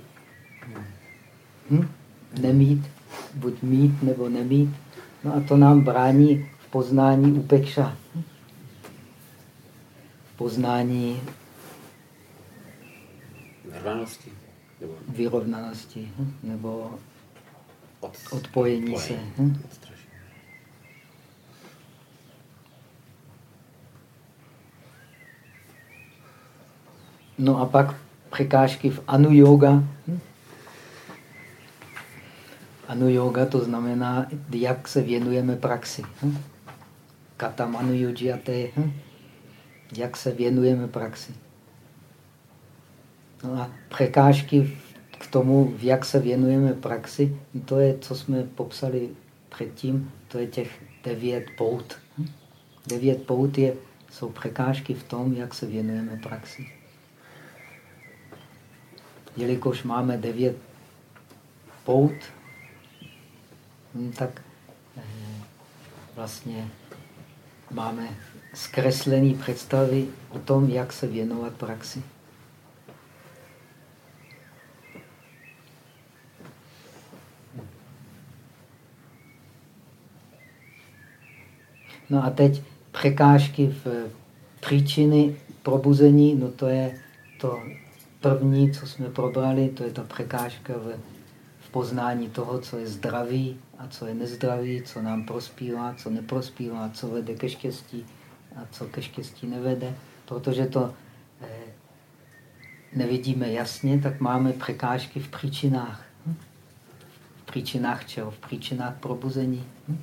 hm, nemít, buď mít nebo nemít. No a to nám brání v poznání upekša. Poznání vyrovnanosti. Nebo... Vyrovnanosti. Hm, nebo od, odpojení se. Hm? No a pak překážky v anu yoga. Hm? Anu yoga to znamená, jak se věnujeme praxi. Hm? Katam anu yujyate. Hm? Jak se věnujeme praxi. No a překážky k tomu, jak se věnujeme praxi, to je, co jsme popsali předtím, to je těch devět pout. Devět pout je, jsou překážky v tom, jak se věnujeme praxi. Jelikož máme devět pout, hm, tak eh, vlastně máme zkreslené představy o tom, jak se věnovat praxi. No a teď překážky v příčiny probuzení, no to je to první, co jsme probrali, to je ta překážka v, v poznání toho, co je zdravý a co je nezdravý, co nám prospívá, co neprospívá, co vede ke štěstí a co ke štěstí nevede. Protože to eh, nevidíme jasně, tak máme překážky v příčinách. Hm? V příčinách čeho? V příčinách probuzení. Hm?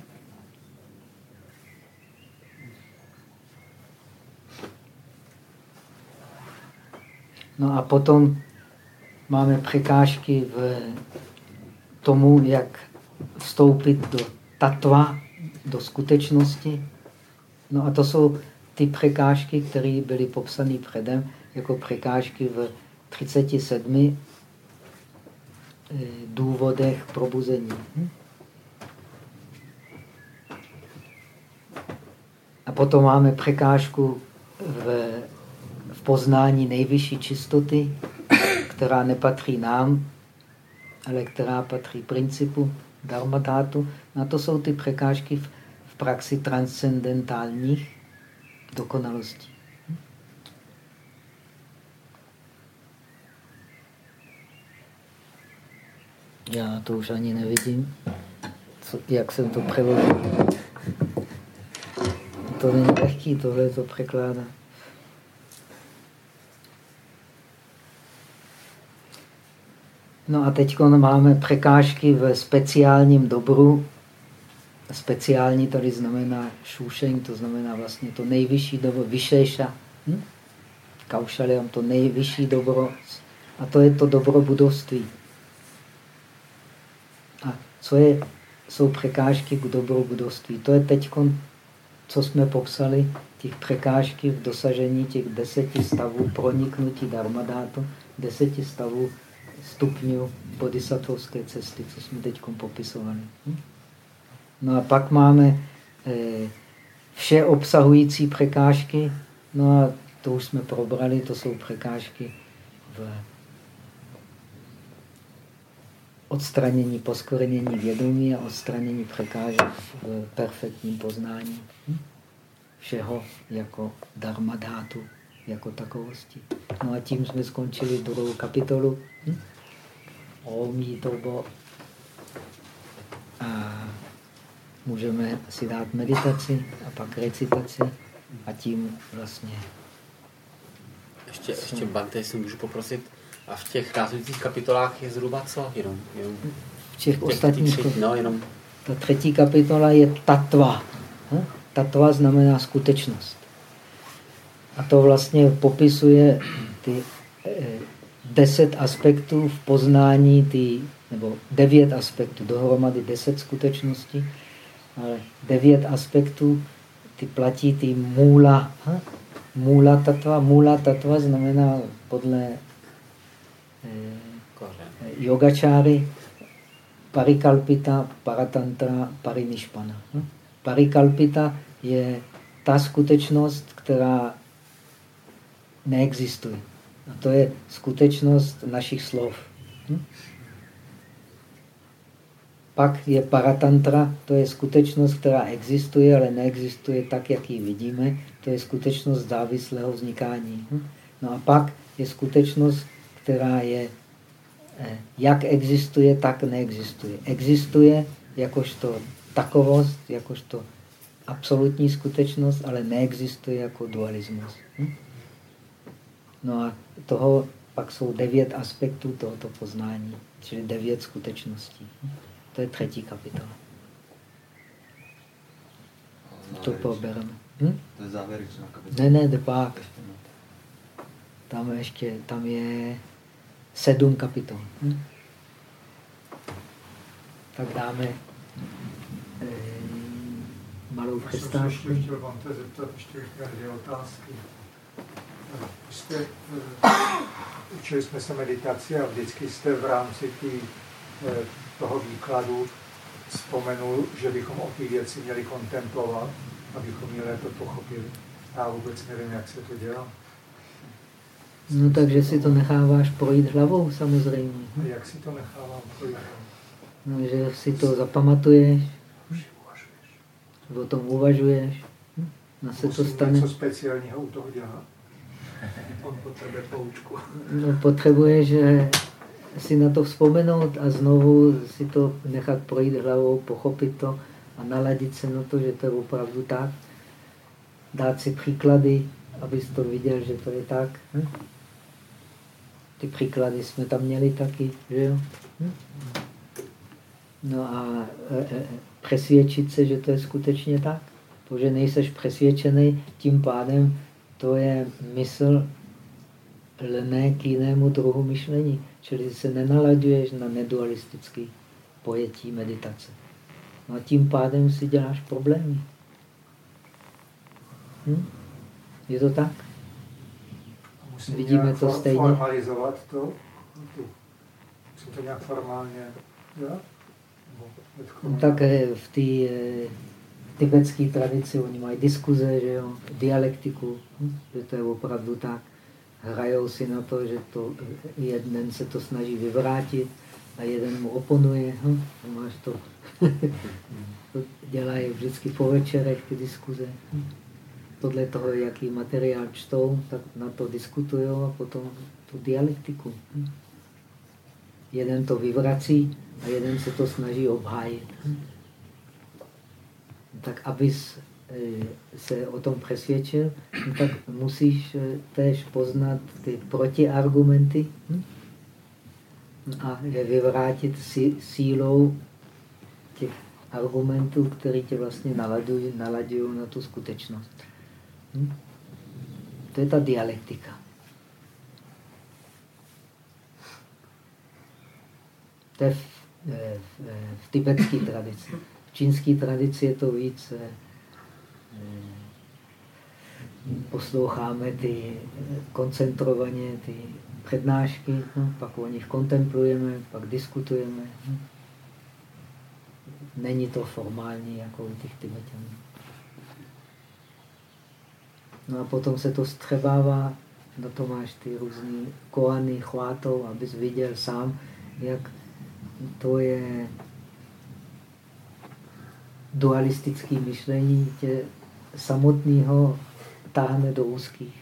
No a potom máme překážky v tomu, jak vstoupit do tatva, do skutečnosti. No a to jsou ty překážky, které byly popsány předem jako překážky v 37 eh, důvodech probuzení. Hm? A potom máme překážku v poznání nejvyšší čistoty, která nepatří nám, ale která patří principu dharmatátu. Na to jsou ty překážky v, praxi transcendentálních dokonalostí. Já to už ani nevidím, co, jak jsem to přeložil. To není lehký tohle to překládat. No a teď máme překážky ve speciálním dobru. Speciální tady znamená šušeng, to znamená vlastně to nejvyšší dobro, vyšejša. Hm? Kaušaliam, to nejvyšší dobro. A to je to dobro budovství. A co je, jsou překážky k dobro budovství? To je teď, co jsme popsali, těch překážky v dosažení těch deseti stavů proniknutí dharmadátu, deseti stavů stupňů bodhisattvovské cesty, co jsme teď popisovali. Hm? No a pak máme eh, vše obsahující překážky. No a to už jsme probrali, to jsou překážky v odstranění poskorenění vědomí a odstranění překážek v perfektním poznání všeho jako dharmadhátu, jako takovosti. No a tím jsme skončili druhou kapitolu. Hm? Omí to A můžeme si dát meditaci a pak recitaci a tím vlastně... Ještě, ještě Bante, jestli můžu poprosit, a v těch následujících kapitolách je zhruba co? Jenom, jenom v těch, těch ostatních... Tři, no, jenom... Ta třetí kapitola je tatva. Hm? Tatva znamená skutečnost. A to vlastně popisuje ty eh, deset aspektů v poznání, ty, nebo devět aspektů, dohromady deset skutečností, devět aspektů, ty platí ty můla. Hm? Můla tatva, můla tatva znamená podle eh, yogačáry parikalpita, paratantra, parinišpana. Hm? Parikalpita je ta skutečnost, která neexistuje. A to je skutečnost našich slov. Pak je paratantra, to je skutečnost, která existuje, ale neexistuje tak, jak ji vidíme. To je skutečnost závislého vznikání. Hm? No a pak je skutečnost, která je, eh, jak existuje, tak neexistuje. Existuje jakožto takovost, jakožto absolutní skutečnost, ale neexistuje jako dualismus. Hm? No a toho pak jsou devět aspektů tohoto poznání, čili devět skutečností. To je třetí kapitola. To probereme. Hm? To je závěrečná kapitola. Ne, ne, pak. Tam ještě, tam je sedm kapitol. Hm? Tak dáme e, malou přestávku. Já jsem chtěl vám zeptat ještě dvě otázky jste, eh, učili jsme se meditaci a vždycky jste v rámci tý, eh, toho výkladu vzpomenul, že bychom o ty věci měli kontemplovat, abychom ji lépe pochopili. Já vůbec nevím, jak se to dělá. No takže si to necháváš projít hlavou samozřejmě. A jak si to nechávám projít hlavou? No, že si to zapamatuješ, o tom uvažuješ, no se to stane. něco speciálního u toho dělat? On potřebuje poučku. No, potřebuje, že si na to vzpomenout a znovu si to nechat projít hlavou, pochopit to a naladit se na to, že to je opravdu tak. Dát si příklady, abys to viděl, že to je tak. Hm? Ty příklady jsme tam měli taky, že jo? Hm? No a e, e, přesvědčit se, že to je skutečně tak. Protože nejseš přesvědčený, tím pádem to je mysl lné k jinému druhu myšlení. Čili se nenalaďuješ na nedualistický pojetí meditace. No a tím pádem si děláš problémy. Hm? Je to tak? Musím Vidíme to stejně. formalizovat to? Musím to nějak formálně dělat? No, tak eh, v té eh, tibetské tradici, oni mají diskuze, že jo, dialektiku, hm? že to je opravdu tak. Hrajou si na to, že to, jeden se to snaží vyvrátit a jeden mu oponuje. Hm? Máš to. to dělají vždycky po večerech ty diskuze. Podle toho, jaký materiál čtou, tak na to diskutují a potom tu dialektiku. Hm? Jeden to vyvrací a jeden se to snaží obhájit. Hm? tak abys se o tom přesvědčil, no tak musíš eh, též poznat ty protiargumenty hm? a je vyvrátit sílou těch argumentů, které tě vlastně naladují, naladují na tu skutečnost. Hm? To je ta dialektika. To je v, eh, v, v tibetské tradici čínské tradici je to víc eh, posloucháme ty koncentrovaně ty přednášky, no, pak o nich kontemplujeme, pak diskutujeme. No. Není to formální jako u těch Tibetanů. No a potom se to střebává, na to máš ty různé koany, chvátou, abys viděl sám, jak to je dualistické myšlení tě samotného táhne do úzkých.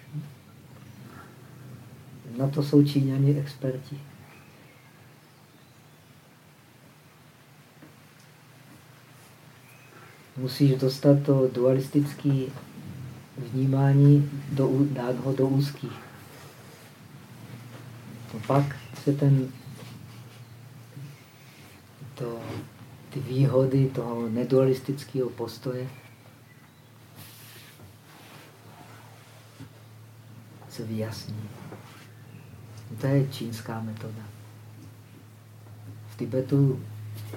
Na to jsou Číňani experti. Musíš dostat to dualistické vnímání, do, dát ho do úzkých. A pak se ten to, ty výhody toho nedualistického postoje se vyjasní. To je čínská metoda. V Tibetu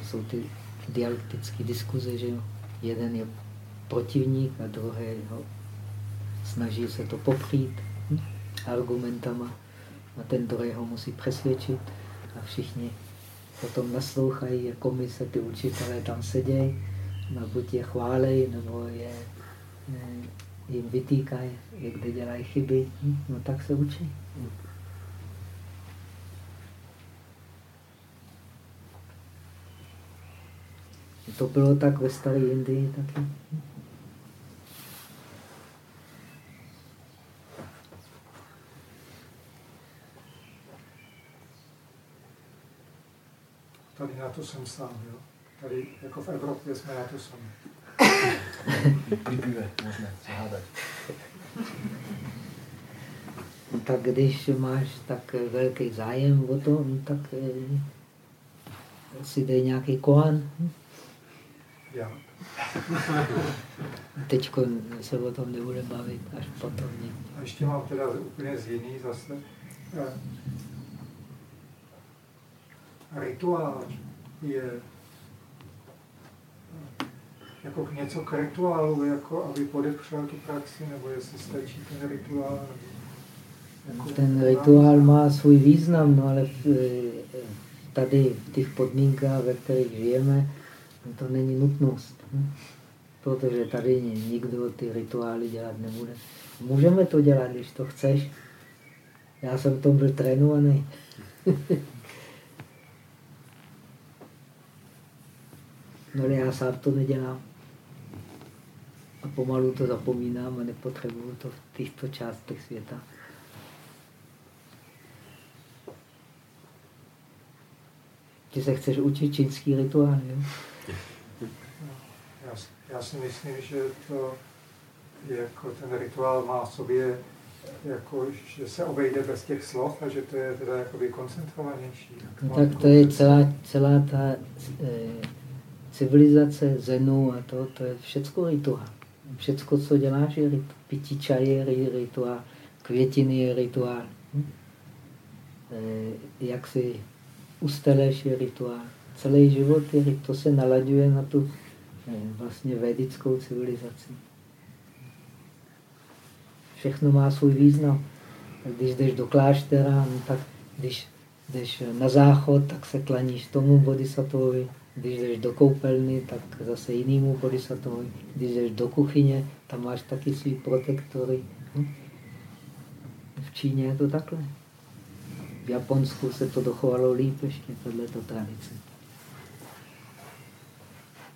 jsou ty dialektické diskuze, že jeden je protivník a druhý ho snaží se to poprít hm? argumentama a ten druhý ho musí přesvědčit a všichni potom naslouchají, jako my se ty učitelé tam sedějí, no buď je chválej, nebo je, je jim vytýkají, kde dělají chyby, no tak se učí. To bylo tak ve staré Indii taky. Tady na to jsem sám, jo. Tady jako v Evropě jsme na to sami. Při pive možná se hádat. No tak když máš tak velký zájem o to, no tak eh, si dej nějaký kohan. Já. Teď se o tom nebude bavit, až potom A ještě mám teda úplně z jiný zase. Eh, rituál je jako něco k rituálu, jako aby podepřel tu praxi, nebo jestli stačí ten rituál. Jako ten rituál má svůj význam, no ale eh, tady v těch podmínkách, ve kterých žijeme, to není nutnost. Hm? Protože tady nikdo ty rituály dělat nebude. Můžeme to dělat, když to chceš. Já jsem v tom byl trénovaný. no ale já sám to nedělám. A pomalu to zapomínám a nepotřebuju to v těchto částech světa. Ty se chceš učit čínský rituál, jo? Já, já si myslím, že to jako ten rituál má v sobě, jako, že se obejde bez těch slov a že to je teda jakoby koncentrovanější. No, tak to je celá, celá ta e, civilizace Zenu a to, to je všecko rituál. Všecko, co děláš, je rituál. Pití čaje je rituál, květiny je rituál. Hm? E, jak si usteleš je rituál. Celý život je, to se nalaďuje na tu eh, vlastně vedickou civilizaci. Všechno má svůj význam. Když jdeš do kláštera, no tak když jdeš na záchod, tak se klaníš tomu bodhisatvovi. Když jdeš do koupelny, tak zase jinému bodhisatvovi. Když jdeš do kuchyně, tam máš taky svý protektory. Hm? V Číně je to takhle. V Japonsku se to dochovalo líp ještě, tohleto tradice.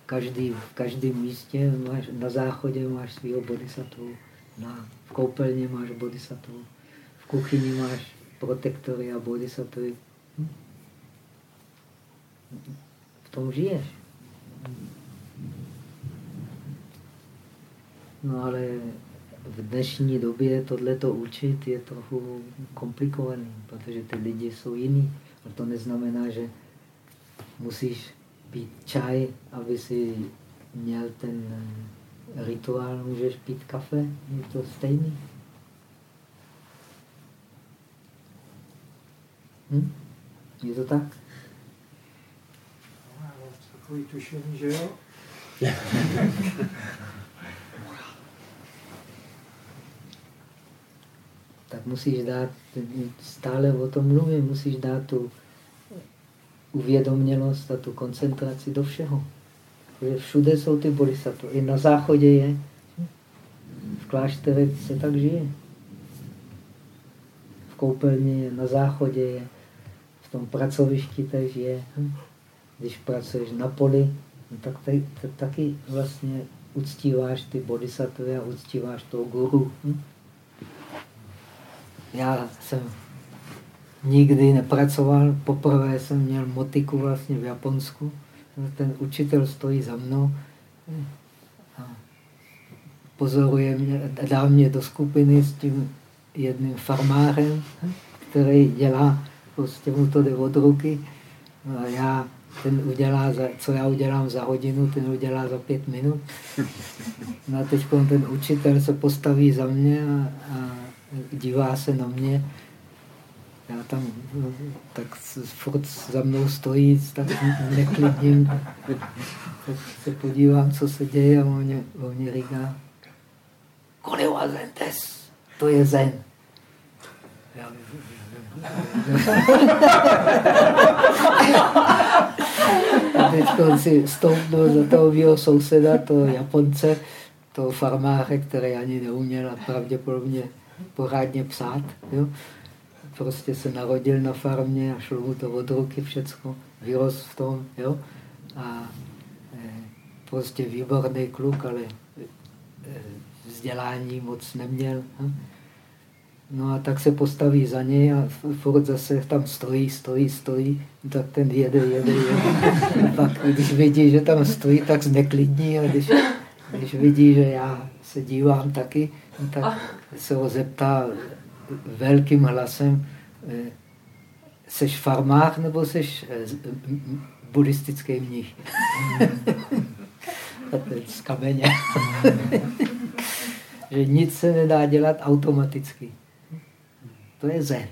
Každý, v každém místě máš, na záchodě máš svého bodhisattvu, na, v koupelně máš bodhisattvu, v kuchyni máš protektory a bodhisattvy. Hm? Tom žiješ. No ale v dnešní době tohleto učit je trochu komplikovaný, protože ty lidi jsou jiný. A to neznamená, že musíš pít čaj, aby si měl ten rituál, můžeš pít kafe, je to stejný. Hm? Je to tak? Takový tušení, že jo? tak musíš dát, stále o tom mluvím, musíš dát tu uvědomělost a tu koncentraci do všeho. Protože všude jsou ty bodhisattva. I na záchodě je, v klášterech se tak žije. V koupelně na záchodě je, v tom pracovišti tež je. Hm? Když pracuješ na poli, no tak tady, taky vlastně uctíváš ty bodhisattvy a uctíváš toho guru. Hm? Já jsem nikdy nepracoval, poprvé jsem měl motiku vlastně v Japonsku. Ten učitel stojí za mnou a pozoruje mě, dá mě do skupiny s tím jedným farmářem, který dělá, prostě mu to jde od ruky. A já ten udělá, za, co já udělám za hodinu, ten udělá za pět minut. No a teď ten učitel se postaví za mě a, a dívá se na mě. Já tam tak furt za mnou stojí, tak neklidním. Tak se podívám, co se děje a on mě, on mě říká, Kolewa Zentes, to je zen. Já, a teď si stoupnul za toho souseda, toho Japonce, toho farmáře, který ani neuměl a pravděpodobně pořádně psát. Jo? Prostě se narodil na farmě a šlo mu to od ruky všecko, vyrost v tom. Jo? A e, prostě výborný kluk, ale e, vzdělání moc neměl. Hm? No a tak se postaví za něj a furt zase tam stojí, stojí, stojí, tak ten jede, jede, jede. Pak když vidí, že tam stojí, tak zneklidní a když, když vidí, že já se dívám taky, tak se ho zeptá velkým hlasem, eh, seš farmář nebo seš eh, buddhistický mnich? z kameně. že nic se nedá dělat automaticky. To je zen.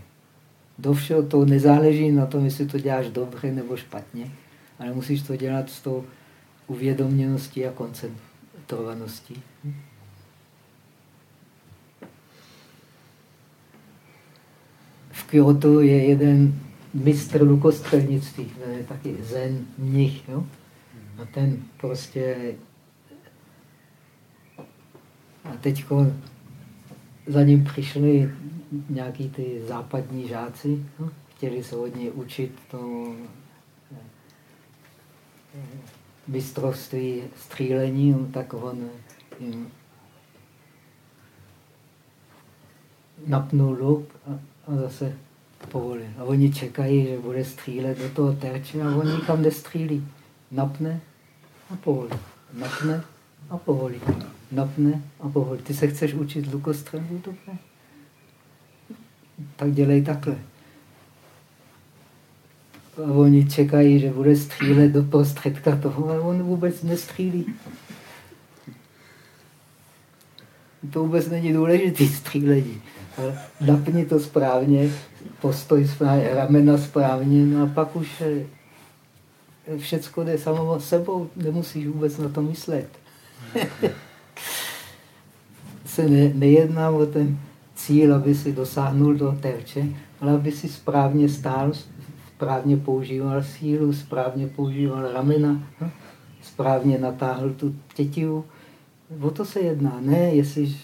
Do všeho to nezáleží na tom, jestli to děláš dobře nebo špatně, ale musíš to dělat s tou uvědoměností a koncentrovaností. V Kyoto je jeden mistr lukostřelnictví, taky zen mnich. Jo? A ten prostě a teď za ním přišli nějaký ty západní žáci, no, chtěli se od něj učit to eh, mistrovství střílení, no, tak on jim napnul luk a, a zase povolil. A oni čekají, že bude střílet do toho terče a on nikam nestřílí. Napne a povolí. Napne a povolí. Napne a povolí. Ty se chceš učit lukostřelbu? Dobře tak dělej takhle. A oni čekají, že bude střílet do prostředka toho, ale on vůbec nestřílí. To vůbec není důležitý střílení. Ale napni to správně, postoj správně, ramena správně, no a pak už všecko jde samo sebou, nemusíš vůbec na to myslet. se ne, nejedná o ten cíl, aby si dosáhnul do terče, ale aby si správně stál, správně používal sílu, správně používal ramena, hm? správně natáhl tu tětivu. O to se jedná, ne jestli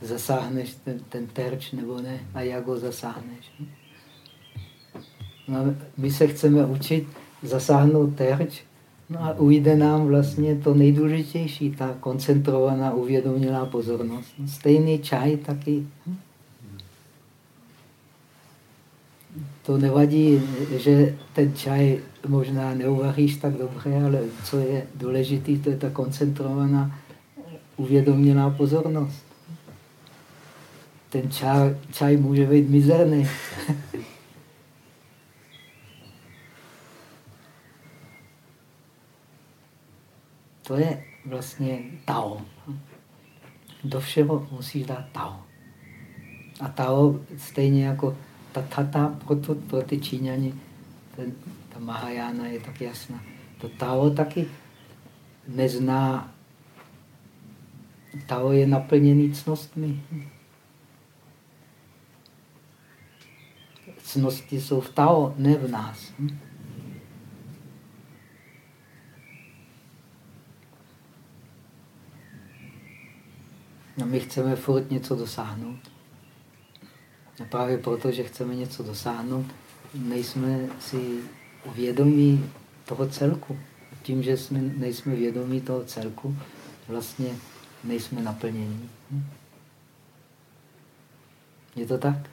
zasáhneš ten, ten terč nebo ne a jak ho zasáhneš. Hm? No my se chceme učit zasáhnout terč, no a ujde nám vlastně to nejdůležitější, ta koncentrovaná, uvědomělá pozornost. Stejný čaj taky. Hm? to nevadí, že ten čaj možná neuvaříš tak dobře, ale co je důležité, to je ta koncentrovaná, uvědoměná pozornost. Ten čaj, čaj může být mizerný. to je vlastně Tao. Do všeho musíš dát Tao. A Tao stejně jako ta tata pro, to, pro ty Číňani, ten, ta Mahajana je tak jasná. To Tao taky nezná, Tao je naplněný cnostmi. Cnosti jsou v Tao, ne v nás. A my chceme furt něco dosáhnout. A právě proto, že chceme něco dosáhnout, nejsme si vědomí toho celku. Tím, že jsme, nejsme vědomí toho celku, vlastně nejsme naplnění. Hm? Je to tak?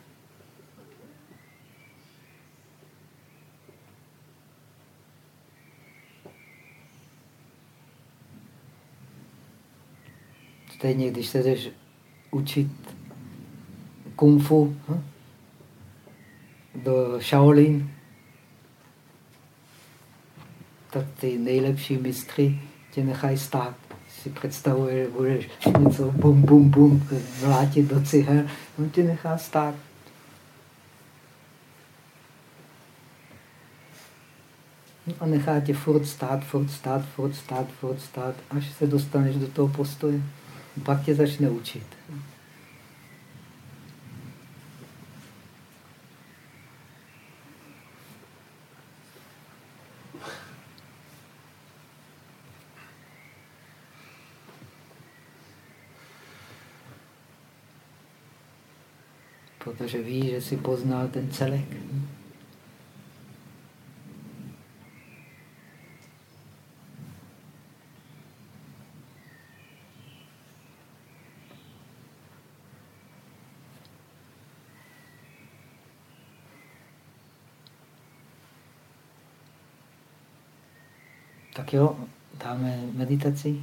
Stejně, když se jdeš učit kung fu hm? do Shaolin, tak ty nejlepší mistry tě nechají stát. Si představuje, že budeš něco bum, bum, bum, vlátit do cihel, on tě nechá stát. A nechá tě furt stát, furt stát, furt stát, furt stát, až se dostaneš do toho postoje. Pak tě začne učit. Protože ví, že si poznal ten celek. Tak jo, dáme meditaci.